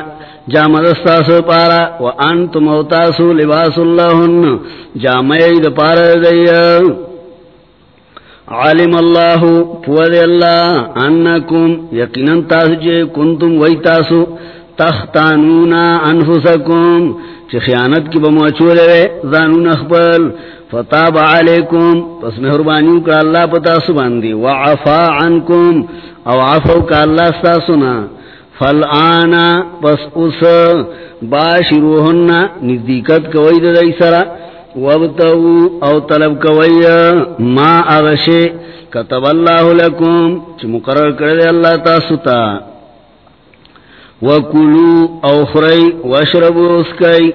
جامد استاسو پارا، وانتم اوتاسو لباس اللہن جامعید پارا دیا۔ عالم اللہ پوذ اللہ، انکم یقیناً تاسو جے کنتم وی تاسو تختانونا انفسکم چی خیانت کی بموچولے وے زانون اخبر فتاب علیکم، پس مہربانیو کا اللہ پتاسو باندی، وعفا عنکم، او عفو کا اللہ ستاسونا فالآنا پس اس باشروہن نزدیکت کوئی دائی سرہ وابتغوا او طلب کویا ما اغشے کتب اللہ لکم چی مقرر کردے اللہ تاستا وکلو او خری واشربو اسکای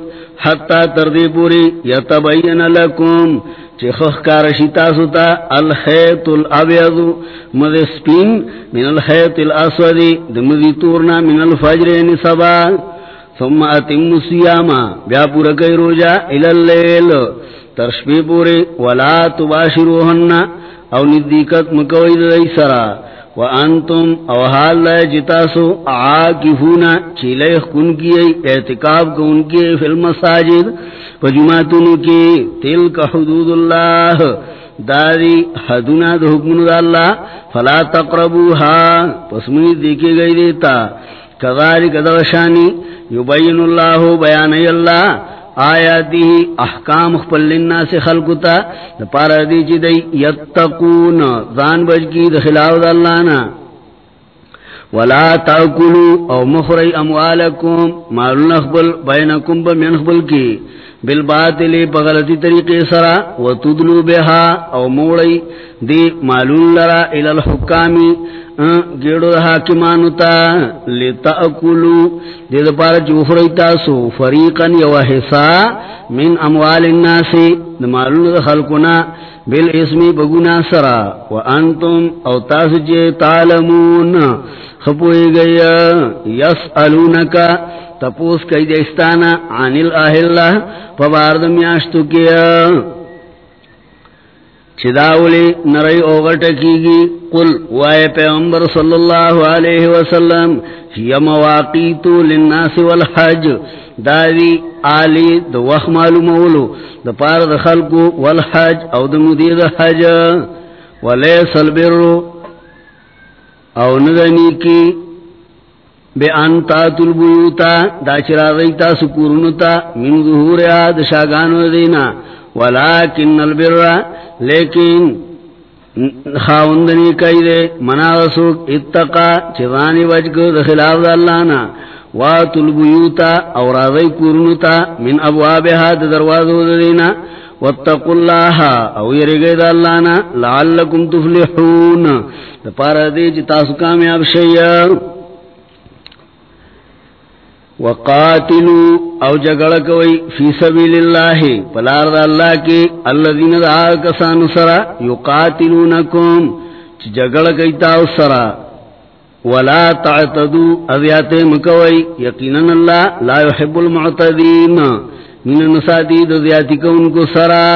حتی تردی پوری یتبین لکم چی خخکارشی تاستا الحیط الابیض مد سپین، من الحیط الاسودی دمدی تورنا، من الفجرین یعنی سبا. ثم اتم سیاما بیا پورا کئی روجا الاللیل ترشپی پوری. ولا تباشروہن. او ندیکت مکوید دی سرا. وانتم او حال لائے جتاسو عاکفونا چیلیخ کن کی اعتقاب کن کی فی المساجد. فجماتن کی تلک حدود اللہ. داری حدنا دو حکمن دا اللہ. فلا تقربوها پس منی دیکھے گئی دیتا. کذالک دوشانی یبین اللہ بیانی اللہ آیاتی احکام خپل للناس خلقتا پارا دی چی دی یتقون ذان بج کی دخلاو دا اللہ نا ولا تاکلو او مخری اموالکم مالون اخبل بینکم بمین اخبل کی بالباطلی پغلطی طریقے سرا و تدلو بها او موڑی دی مالون لرا الالحکامی گیڑو حاکمانو تا لتاکلو دید پارا چوفری تاسو فریقا یو حصا من اموال الناس دمالون دا خلقنا بالاسمی بگنا سرا وانتم او تاسو جے تعلمون خپوئی گیا یسالونکا تپوس کئی دیستانا عن الاہلہ پبارد میاشتو کیا چداولی نرئی اوغٹ کی گی قل، وائے پیغمبر صلی اللہ علیہ وسلم یا مواقیتو للناس والحج. دادی آلی دا وخ معلومولو، دا پار دا خلقو والحج او دا مدیر دا حج. ولیس البرو او ندنی کی بے انتا تلبیوتا دا چرا غیتا سکورنتا من ظہوریا دا شاگانو دینا. ولیکن البر، لیکن خاوندنی کئی دے مناغسوک اتقا چرانی وجگو دا خلاف دا اللہ نا۔ واتو البیوتا او راضی کورنتا من ابوابها دا دروازو دا دینا۔ واتقوا اللہ، او یرگئی دا اللہ نا، لعلکم تفلحون۔ دا پارا دے، چی تاسو کامیاب شیئر وقاتلو او جگڑ کوئی فی سبیل اللہ پلار دا اللہ کی، اللذین دا کسان سرا، یقاتلونکم، چی جگڑ کئی تاو سرا. ولا تعتدو اذیات مکوئی، یقیناً اللہ، لا يحب المعتدین، من نساتی دا ذیاتی کون کو سرا.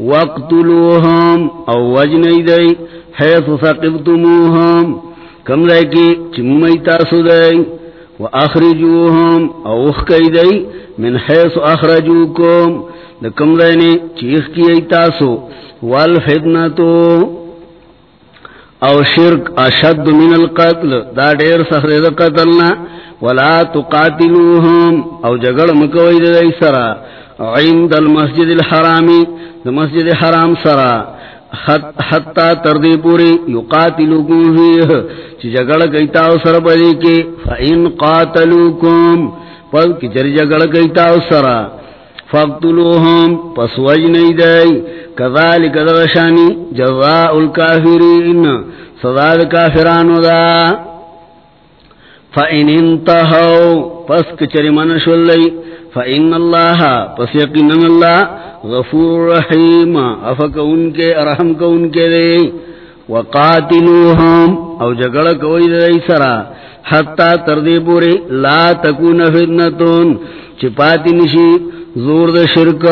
وقتلوہم، او وجنی دی حیث ثقبتموہم کم دائی کی چمومی تاسو دائی واخرجوهم او اخکی من حیث اخرجوکم دکم دینی چیخ کی ایتاسو والفتنتو، او شرک، اشد من القتل، دا دیر سخر دا قتلنا، ولا تقاتلوهم، او جگڑ مکوئی دی سرا، عند المسجد الحرامی دا مسجد حرام سرا حتی تردی پوری یقاتلوکم فیہ چی جگڑ گئیتاو سر بدی کی، فإن قاتلوکم پس کی چر جگڑ گئیتاو سر۔ فاقتلوهم پس وجنی دی کذالک درشانی، جزاء الكافرین صداد کافرانو دا۔ فإن انتهوا پس کچری من شولی فإن اللہ پس یقین اللہ غفور رحیم افک ان کے، ارحم کو ان کے دے. وقاتلوہم، او جگڑ کوئی دے سرا. حتی تردی پوری، لا تکون فتنتون. چپاتی نشی، زور د شرک.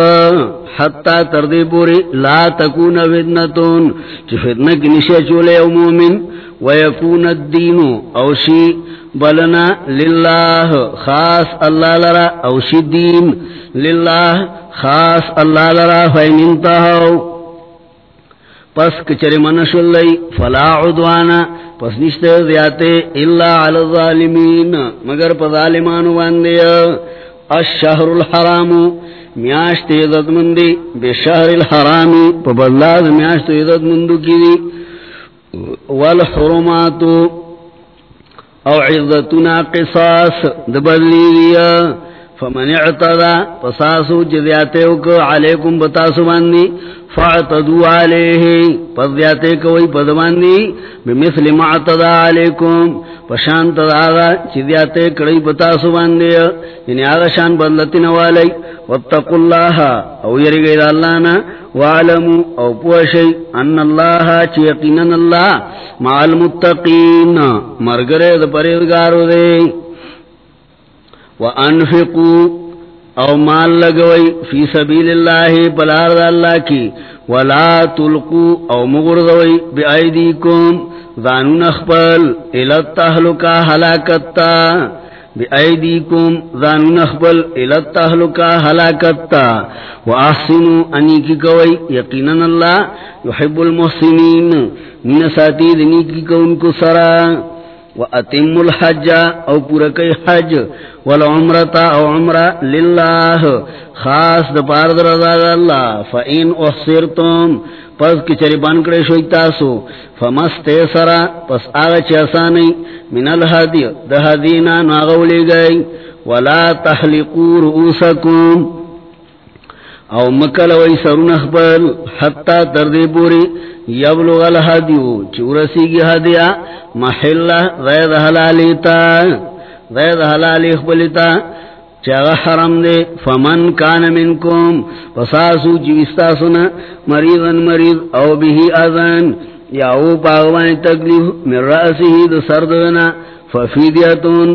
حتا تردی پوری، لا تکون فتنتون. چی فتنہ کی نشی چولے او مومن. ویکون الدین، او شی بلنا للہ خاص اللہ لرا او شی للہ خاص اللہ لرا فین انتہو پس کچر منش اللہ فلا عدوانا پس نشتے دیاتے اللہ علی الظالمین، مگر پا ظالمانو باندیا الشهر الحرام، میاشت عزت مندی بشهر الحرام، پا بدلاز میاشت عزت مندو کی دی۔ والحرمات او عزتنا قصاص دبلی دیا فمن اعتدا پساسو جزیاتے کو علیکم بتاسو باندی فاعتدو علیہ، پس دیاتے کوئی پدواندی بمثل ما اعتدا علیکم، پشانت آغا چی دیاتے کڑی بتاسو باندی یعنی آغا شان بدلتی نوالی، واتقوا اللہ، او یرگئی دا اللہ نا، وعلمو، او پوشی، ان اللہ، چی یقینن اللہ، مع المتقین، مرگرے دا پریدگارو دے۔ وانفقوا او مال لگوئی فی سبیل اللہ پلار دا اللہ کی ولا تلقو او مغرضوئی بی ایدیکم ذانون اخبال الات تحلکا حلاکتا بی ایدیکم ذانون اخبال الات تحلکا حلاکتا و احسنو انیکی کوئی یقینن اللہ یحب المحسنین من ساتید انیکی کون کو سران وَأَتِمُّ الْحَجَّ او پورا کئی حج والعمرة او عمرہ للہ خاص دا پارد رضا اللہ، فَإِنْ اُحْصِرْتُمْ پس کچری بانکڑے شوئی تاسو فَمَسْتِ سَرَا پس آغا چاسانی من الحدی دا حدینا ناغولی گئی، وَلَا تَحْلِقُوا رُؤُسَكُمْ او مکل وی سرون اخبر حتی تردی پوری یبلغ الحدیو چورسی کی حدیع محلہ غید حلالیتا غید حلالی اخبرتا چاگا حرم دے فمن کان منکم، پساسو چوستا سنا مریضن مریض او بیہی ازن یا او پاغوانی تکلیف، من رأسی دا سردنا ففیدیتون،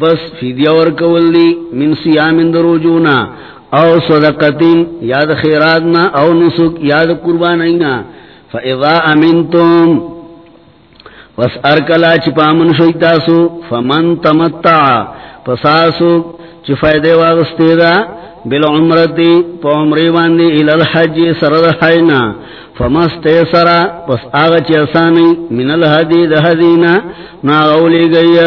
پس فیدیا ورکول دی، من سیامن دروجونا او صدقتین، یاد خیراتنا او نسک، یاد قربانینا. فَإِذَا أَمِنْتُمْ وَاسْأَرْ كَلَا چِپَامن شویتاسو فَمَنْ تَمَتَّعَ پساسو چی فائدے واغستے دا بالعمرتی پا عمری باندی الالحج سرد حینا فمستے سرا پس آغا چی اسانی من الحدی دا حدینا، ناغولی گئی۔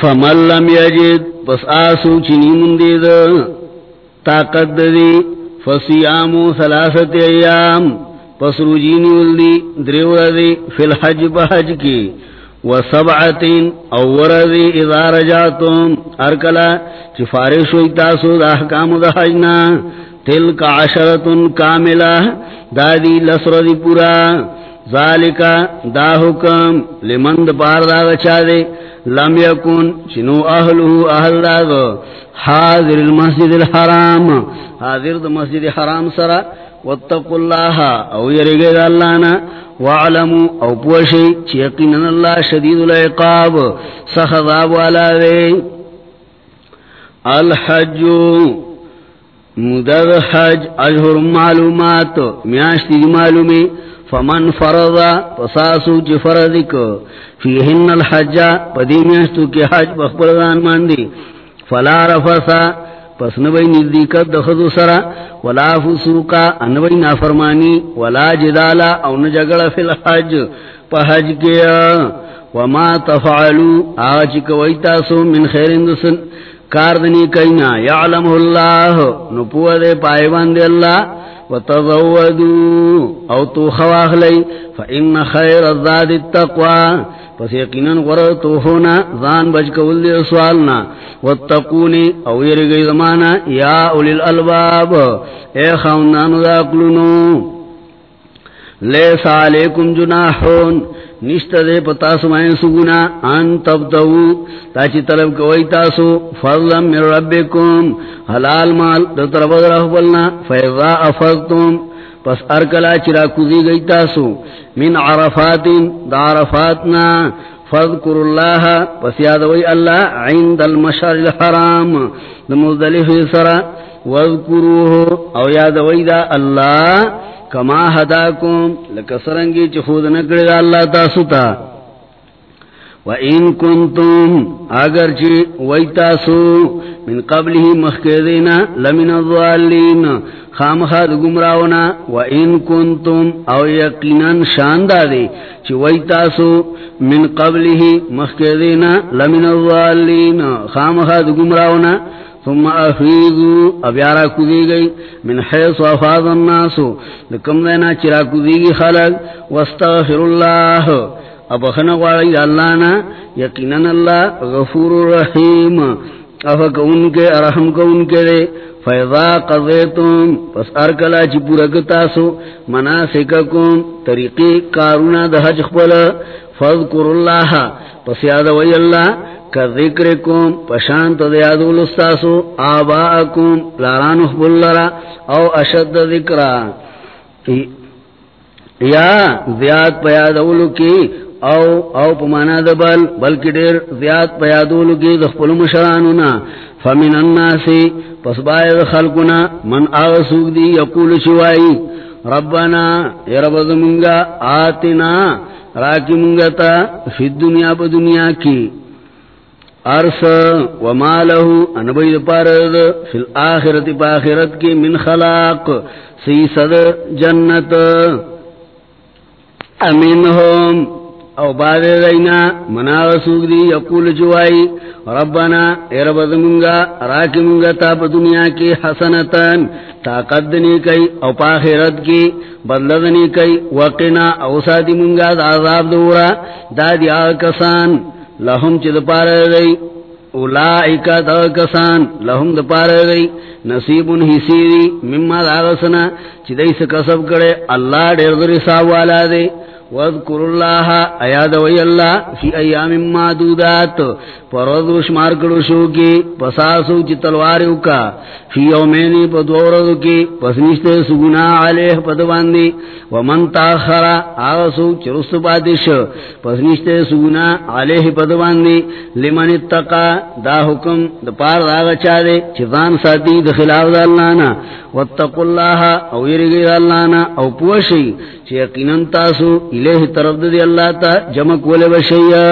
فمن لم یجد پس آسو چنی مندی دا طاقت دی فصیامو ثلاثت ایام. پس رجینی ولدی دریو رضی فی الحج بحج کی. وسبعتین او ورضی اذا رجاتم ارکلا چی فارش ہوئی تاسو دا احکام دا حجنا. تلک عشرتن کاملہ. دادی لسر دی پورا. ذالکا دا حکم لمن دا پار دا گچا دے. لم یکن چنو اہلو اہل دا گو حاضر المسجد الحرام. حاضر دا مسجد حرام سرا. واتقوا اللہ او یرگی دا اللہ نا. وعلمو او پوشی چیقینن اللہ شدید العقاب. سخذاب والا دے. الحج. مدد حج. اشہر معلومات. میاشتی معلومی. فمن فرضا پساسو چی فرضک فیہن الحج، پدی میاشتو کی حج بخبردان ماندی. فلا رفسا پس نبی نزدیکت دخدو سرا ولا فسوکا انبی نافرمانی. ولا جدالا او نجگڑ فی الحج، پا حج کیا وما تفعلو، آج کوئیتاسو من خیر اندسن. کاردنی کئینا یعلمه اللہ نپو دے پائیوان دے اللہ. وتزودوا او تو خواخ لئی فإن خیر الزاد التقوى پس یقیناً غر تو ہونا زان بچ کول دی سوالنا واتقونی او یرگئی زمانا یا اولی الالباب، اے خاندانو دا قلونو لیسا علیکم جناحون نشت دے پتا سمائن سگنا ان تبتو تاچی طلب کوئی تاسو فضلا من ربکم، حلال مال دتر بدر اخبرنا فیضا افضتم. پس ارکلا چرا کذی گئی تاسو. من عرفات، دا عرفاتنا. فذکر اللہ، پس یادوئی اللہ، عند المشار الحرام. دا دمزدلف سرا وذکروه او یادوئی دا اللہ کما حداکم لکسرنگی چی خود نکڑی دا اللہ تاسو تا و این کنتم، اگر چی ویتاسو من قبلی مخیدینا لمن الظالین خامخاد گمراونا و این کنتم، او یقینا شاندہ دی چی ویتاسو من قبلی مخیدینا لمن الظالین خامخاد گمراونا ثم افیدو ابیارا کدی گئی من حیث وفاظ الناسو لکم دینا چرا کدی گی خلق، واستغفر اللہ اب خنقواری اللہنا یقینن اللہ غفور رحیم افک ان کے ارحم کو ان کے دے فیضا قضیتم پس ارکلا چی پورکتاسو مناسککم طریقی کارونا دہج خبل فذکر اللہ پس یادوئی اللہ کا ذکر کم پشانت دیادو لستاسو آباءکم، لاران اخبر لرا، او اشد ذکرا. یا زیاد پیادولو کی، او او پمانا دبل بلکی دیر زیاد پیادولو کی دخپل مشرانونا. فمن الناسی پس باید خلقنا من آغسوک دی یقول شوائی ربنا، یا رب زمنگا آتنا، راکی منگتا فی الدنیا پا دنیا کی. ارس و مالہو انبید پارد فی الاخرت پا آخرت کی من خلاق سیسد جنت. امینہم. او بعد دینا مناغ سوک دی یقول جوائی ربنا، اے رب دمونگا راکی مونگا تا پا دنیا کی حسنتن طاقت دنی کئی او پا آخرت کی بدلدنی کئی. وقنا، او سادی مونگا دا عذاب دورا. دا دی آکسان لہم چد پار رئی اولائکا دا کسان لهم دپار گئی، نصیبن حسیری مما داغسنا چی دیس کسب کرے، اللہ دیر در حساب والا دے۔ وذکر اللہ ایاد وی اللہ، فی ایام معدودات پرود شمار کرو شو کی پساسو چی تلواریو کا۔ فی یومینی پا دوردو کی، پس نشتے سگنا علیہ پدواندی ومن تاخر، آغسو چرست پاتش پس نشتے سگنا علیہ پدواندی لمن اتقا دا حکم دا پار داغا چا دے چیزان ساتی دا خلاف دا اللہنا واتقو اللہ او یرگی دا اللہنا او پوشی چی یقینن تاسو الیہ طرف دا دی اللہ تا جمک ولی بشیہ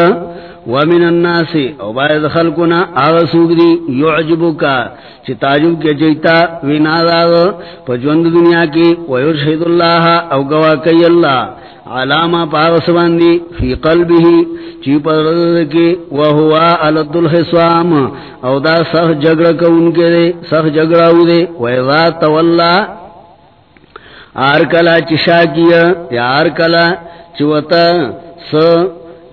ومن الناس او باید خلقنا آغسوک دی یعجبکا چی تاجب کے جیتا ویناداغ پا جوند دنیا کی ویرشید اللہ او گوا کئی اللہ علاما پاغس باندی فی قلبی چی پرد کی وہوا علد الحسوام، او دا سخ جگڑ کون کے دے، سخ جگڑاو دے ویضا تولا، آرکلا چشا کیا یا آرکلا چوتا س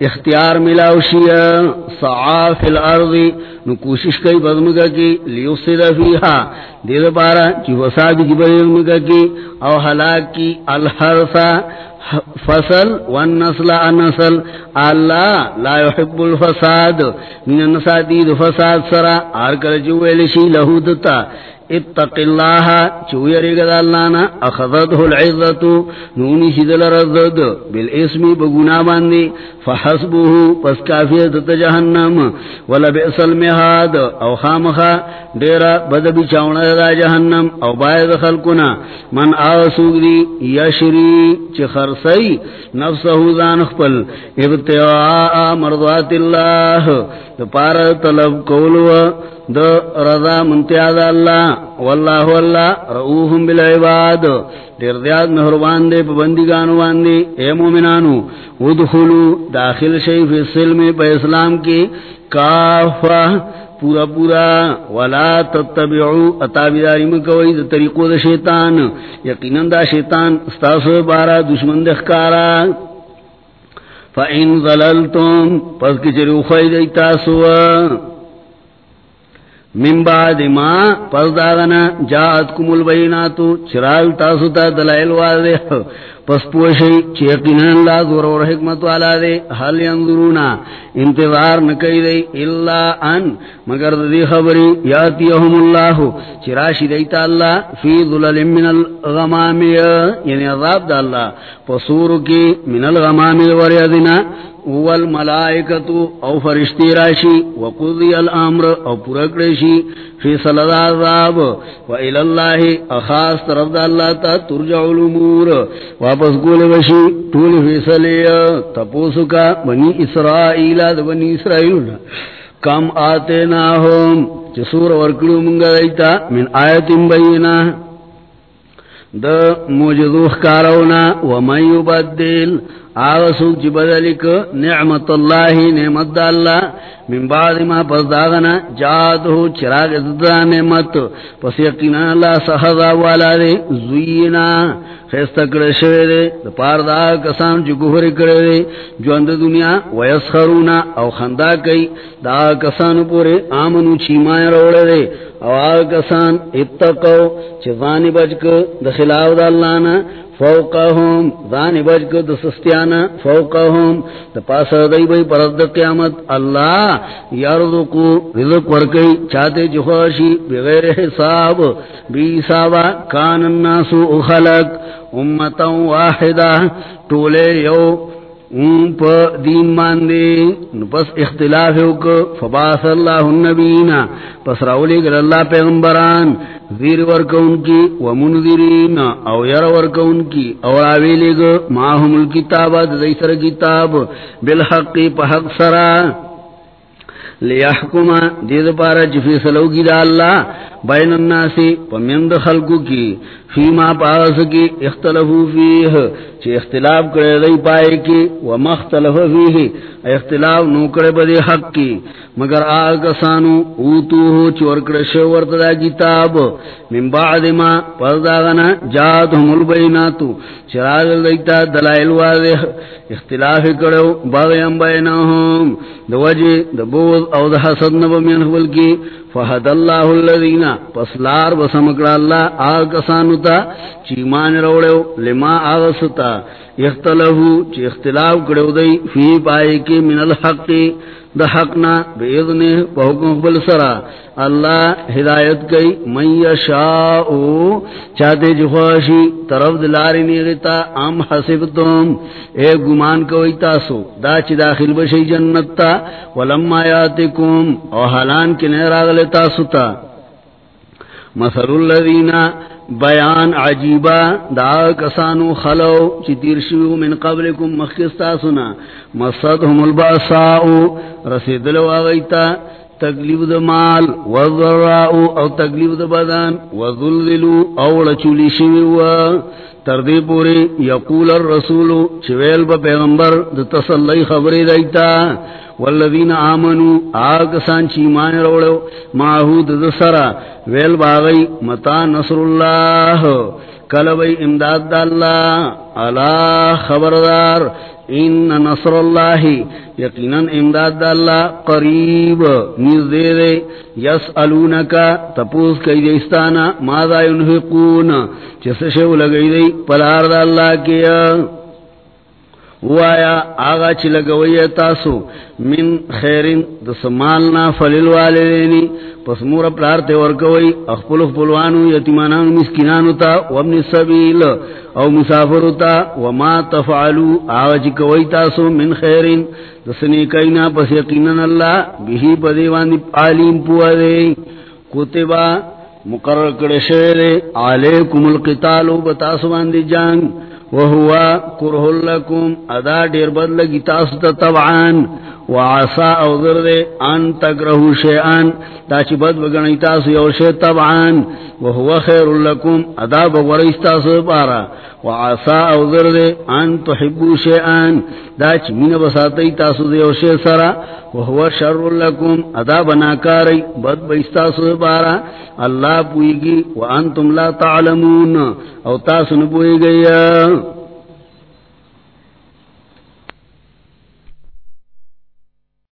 اختیار ملاوشی سعا فی الارضی نو کوشش کئی بدمگا کی، لیفسد فیہا، دید پارا چی وساد کی بدمگا کی، او حلاک کی الحرسا فصل والنسل النسل. اللہ لا يحب الفساد. من النسادید فساد سرا. آرکل جویلشی لہودتا اتق اللہ چو چوی رگد اللہنا اخذته العزتو نونی شدل رزد بالاسمی بگنا باندی فحسبه پس کافیت جہنم ولبئس المحاد او خامخا دیرا بدبی چاونا دا جہنم او باید خلقنا من آسوگ دی یشری چی خرسی نفسه زان خپل ابتعاء مرضات اللہ پار طلب قولو دو رضا منتیاد اللہ واللہ واللہ رعوهم بالعباد. دیر دیاد محربان دے پا بندگانو باندے اے مومنانو ادخلو داخل شئی فی السلم پا اسلام کی کافا پورا پورا. ولا تتبعو اتابداری مکوئی دا طریقو دا شیطان. یقیناً دا شیطان استاسو بارا دشمن دخکارا فَإِن ظَلَلْتُمْ پس کچری اخوئی دیتاسوا من بعد ما پس داغنا جاعت کم البیناتو چرال تاسو تا دلائل واضح. پس پوشی چیقین اللہ دور اور حکمت والا دے حل ینظرونا انتظار نکی دے اللہ ان. مگر دی خبری یاتیہم اللہ چراشی دیتا اللہ فی ظلل من الغمامی یعنی عذاب دا اللہ پسور کی من الغمامی وریدنا والملائکتو او فرشتی راشی، وقضی الامر او پرکڑشی، فی صلد عذاب، و الاللہ اخاص طرف دا اللہ تا ترجع الامور. واپس گول بشی، طول فی صلی تپوسو کا بنی اسرائیل، دا بنی اسرائیل. کم آتے ناہم چسور ورکلو منگا دیتا، من آیت بینا دا موجدوخ کارونا ومن یبدل آغسوک چی بدلک نعمت اللہ نعمت دا اللہ من بعد ما پس داغنا جاتو چراغ زدہ نعمت. پس یقینا اللہ سخضا والا دے زوینا. خیستا کرشوے دے دا پار دا کسان چی گفر کرے دے جو اند دنیا ویسخرونا او خندا کئی دا کسان پورے آمنو چی مائن روڑے دے او آگ کسان اتقو چی ظانی بچک دا خلاف دا اللہ نا فوقهم. ذانی بجک دسستیانا فوقهم. دپاس دی بی پرد قیامت. اللہ یارزقو رزق ورکی چاہتے جخوشی بغیر حساب. بی حسابا کان الناسو اخلق امتا واحدا طولے یو پا دین ماندے پس اختلاف ہوکا فباس اللہ النبیین. پس راولی گل اللہ پیغمبران. زیر ورکون کی ومنذرین او یر ورکون کی. او راویلی گا ماہم الكتاب دیسر کتاب. بالحق، پا حق سرا. لیحکما دید پارا چفی سلو کی دا اللہ. بین الناسی پمیند خلقو کی. فیما پاس کی اختلفو فیہ، چی اختلاف کرے دی پائے کی ومختلف فیہ۔ اختلاف نو کرے بدی حق کی۔ مگر آگا سانو اوتو ہو چور کرشو ورطدا کتاب۔ من بعد ما پرداغنا جات ہم البیناتو۔ چراغ دیتا دلائل واضح۔ اختلاف کرو باغیم بیناہم دوجی دبوض او دحسد نبا من خبل کی فہد اللہ الذین پس لار بسمکڑا اللہ آگا کسانو تا چیمان روڑیو لما آگا ستا اختلافو چی اختلاف کرو دی، فی پائے کے من الحق. دا حقنا بیدنے پہکم بل سرا اللہ ہدایت کئی من یشاؤ چاہتے جخواشی طرف دلاری نیغتا ام حسبتم. اے گمان کوئی تاسو، دا چی داخل بشی جنت تا ولما یاتکم، او حالان کی نیراغل تاسو تا مثل الذین بیان عجیبا دا کسانو خلو چی تیر تیرشیو من قبلکم مخکستا سنا. مصدهم الباساؤ، رسیدلو آغیتا، تکلیف د مال وذراء او تکلیف د بدن وذللوا او لچولی شوی تردی پوری یقول الرسول چویل با پیغمبر د تسلی خبری دیتا. والذین آمنوا آگسان چیمان روڑو ماہود د سرا، ویل باغی، متا نصر اللہ کلبی امداد دا اللہ اللہ خبردار، ان نصر اللہ، یقینا امداد دا اللہ قریب، نیز دے دے یسالونکا تپوس کئی دیستانا ماذا ینفقون چس شو لگئی دی پلار دا اللہ کیا؟ وایا، آغا چی لگوئی تاسو، من خیرن دس مالنا فلیل والدینی. پس مور پلارتے ورکوئی، اخپل اخپلوانو، یتیمانانو مسکنانو تا، وابن السبیل او مسافرو تا، وما تفعلو. آغا چی کوئی تاسو، من خیرن دس نیکینا، پس یقینن اللہ، بہی پدیوانی علیم پوا دے. کتبا مقرر کرشے دے. علیکم القتالو بتاسو باندی جانگ وهو كره لكم. ادا دير بدل گتاس طبعا. وعسى او ذر ان تكرهوا شيئا دا بد وگنی تاس یو شی طبعا، وهو خير لكم ادا بغریستاس بارا وعسى او ذر ان تحبوا شيئا دا چ بساتی تاس یو شی سرا. وهو شر لكم ادا بناکاری بد بیستاس بارا اللہ پوئیگی وانتم لا تعلمون، او تاس نپوئی گئی۔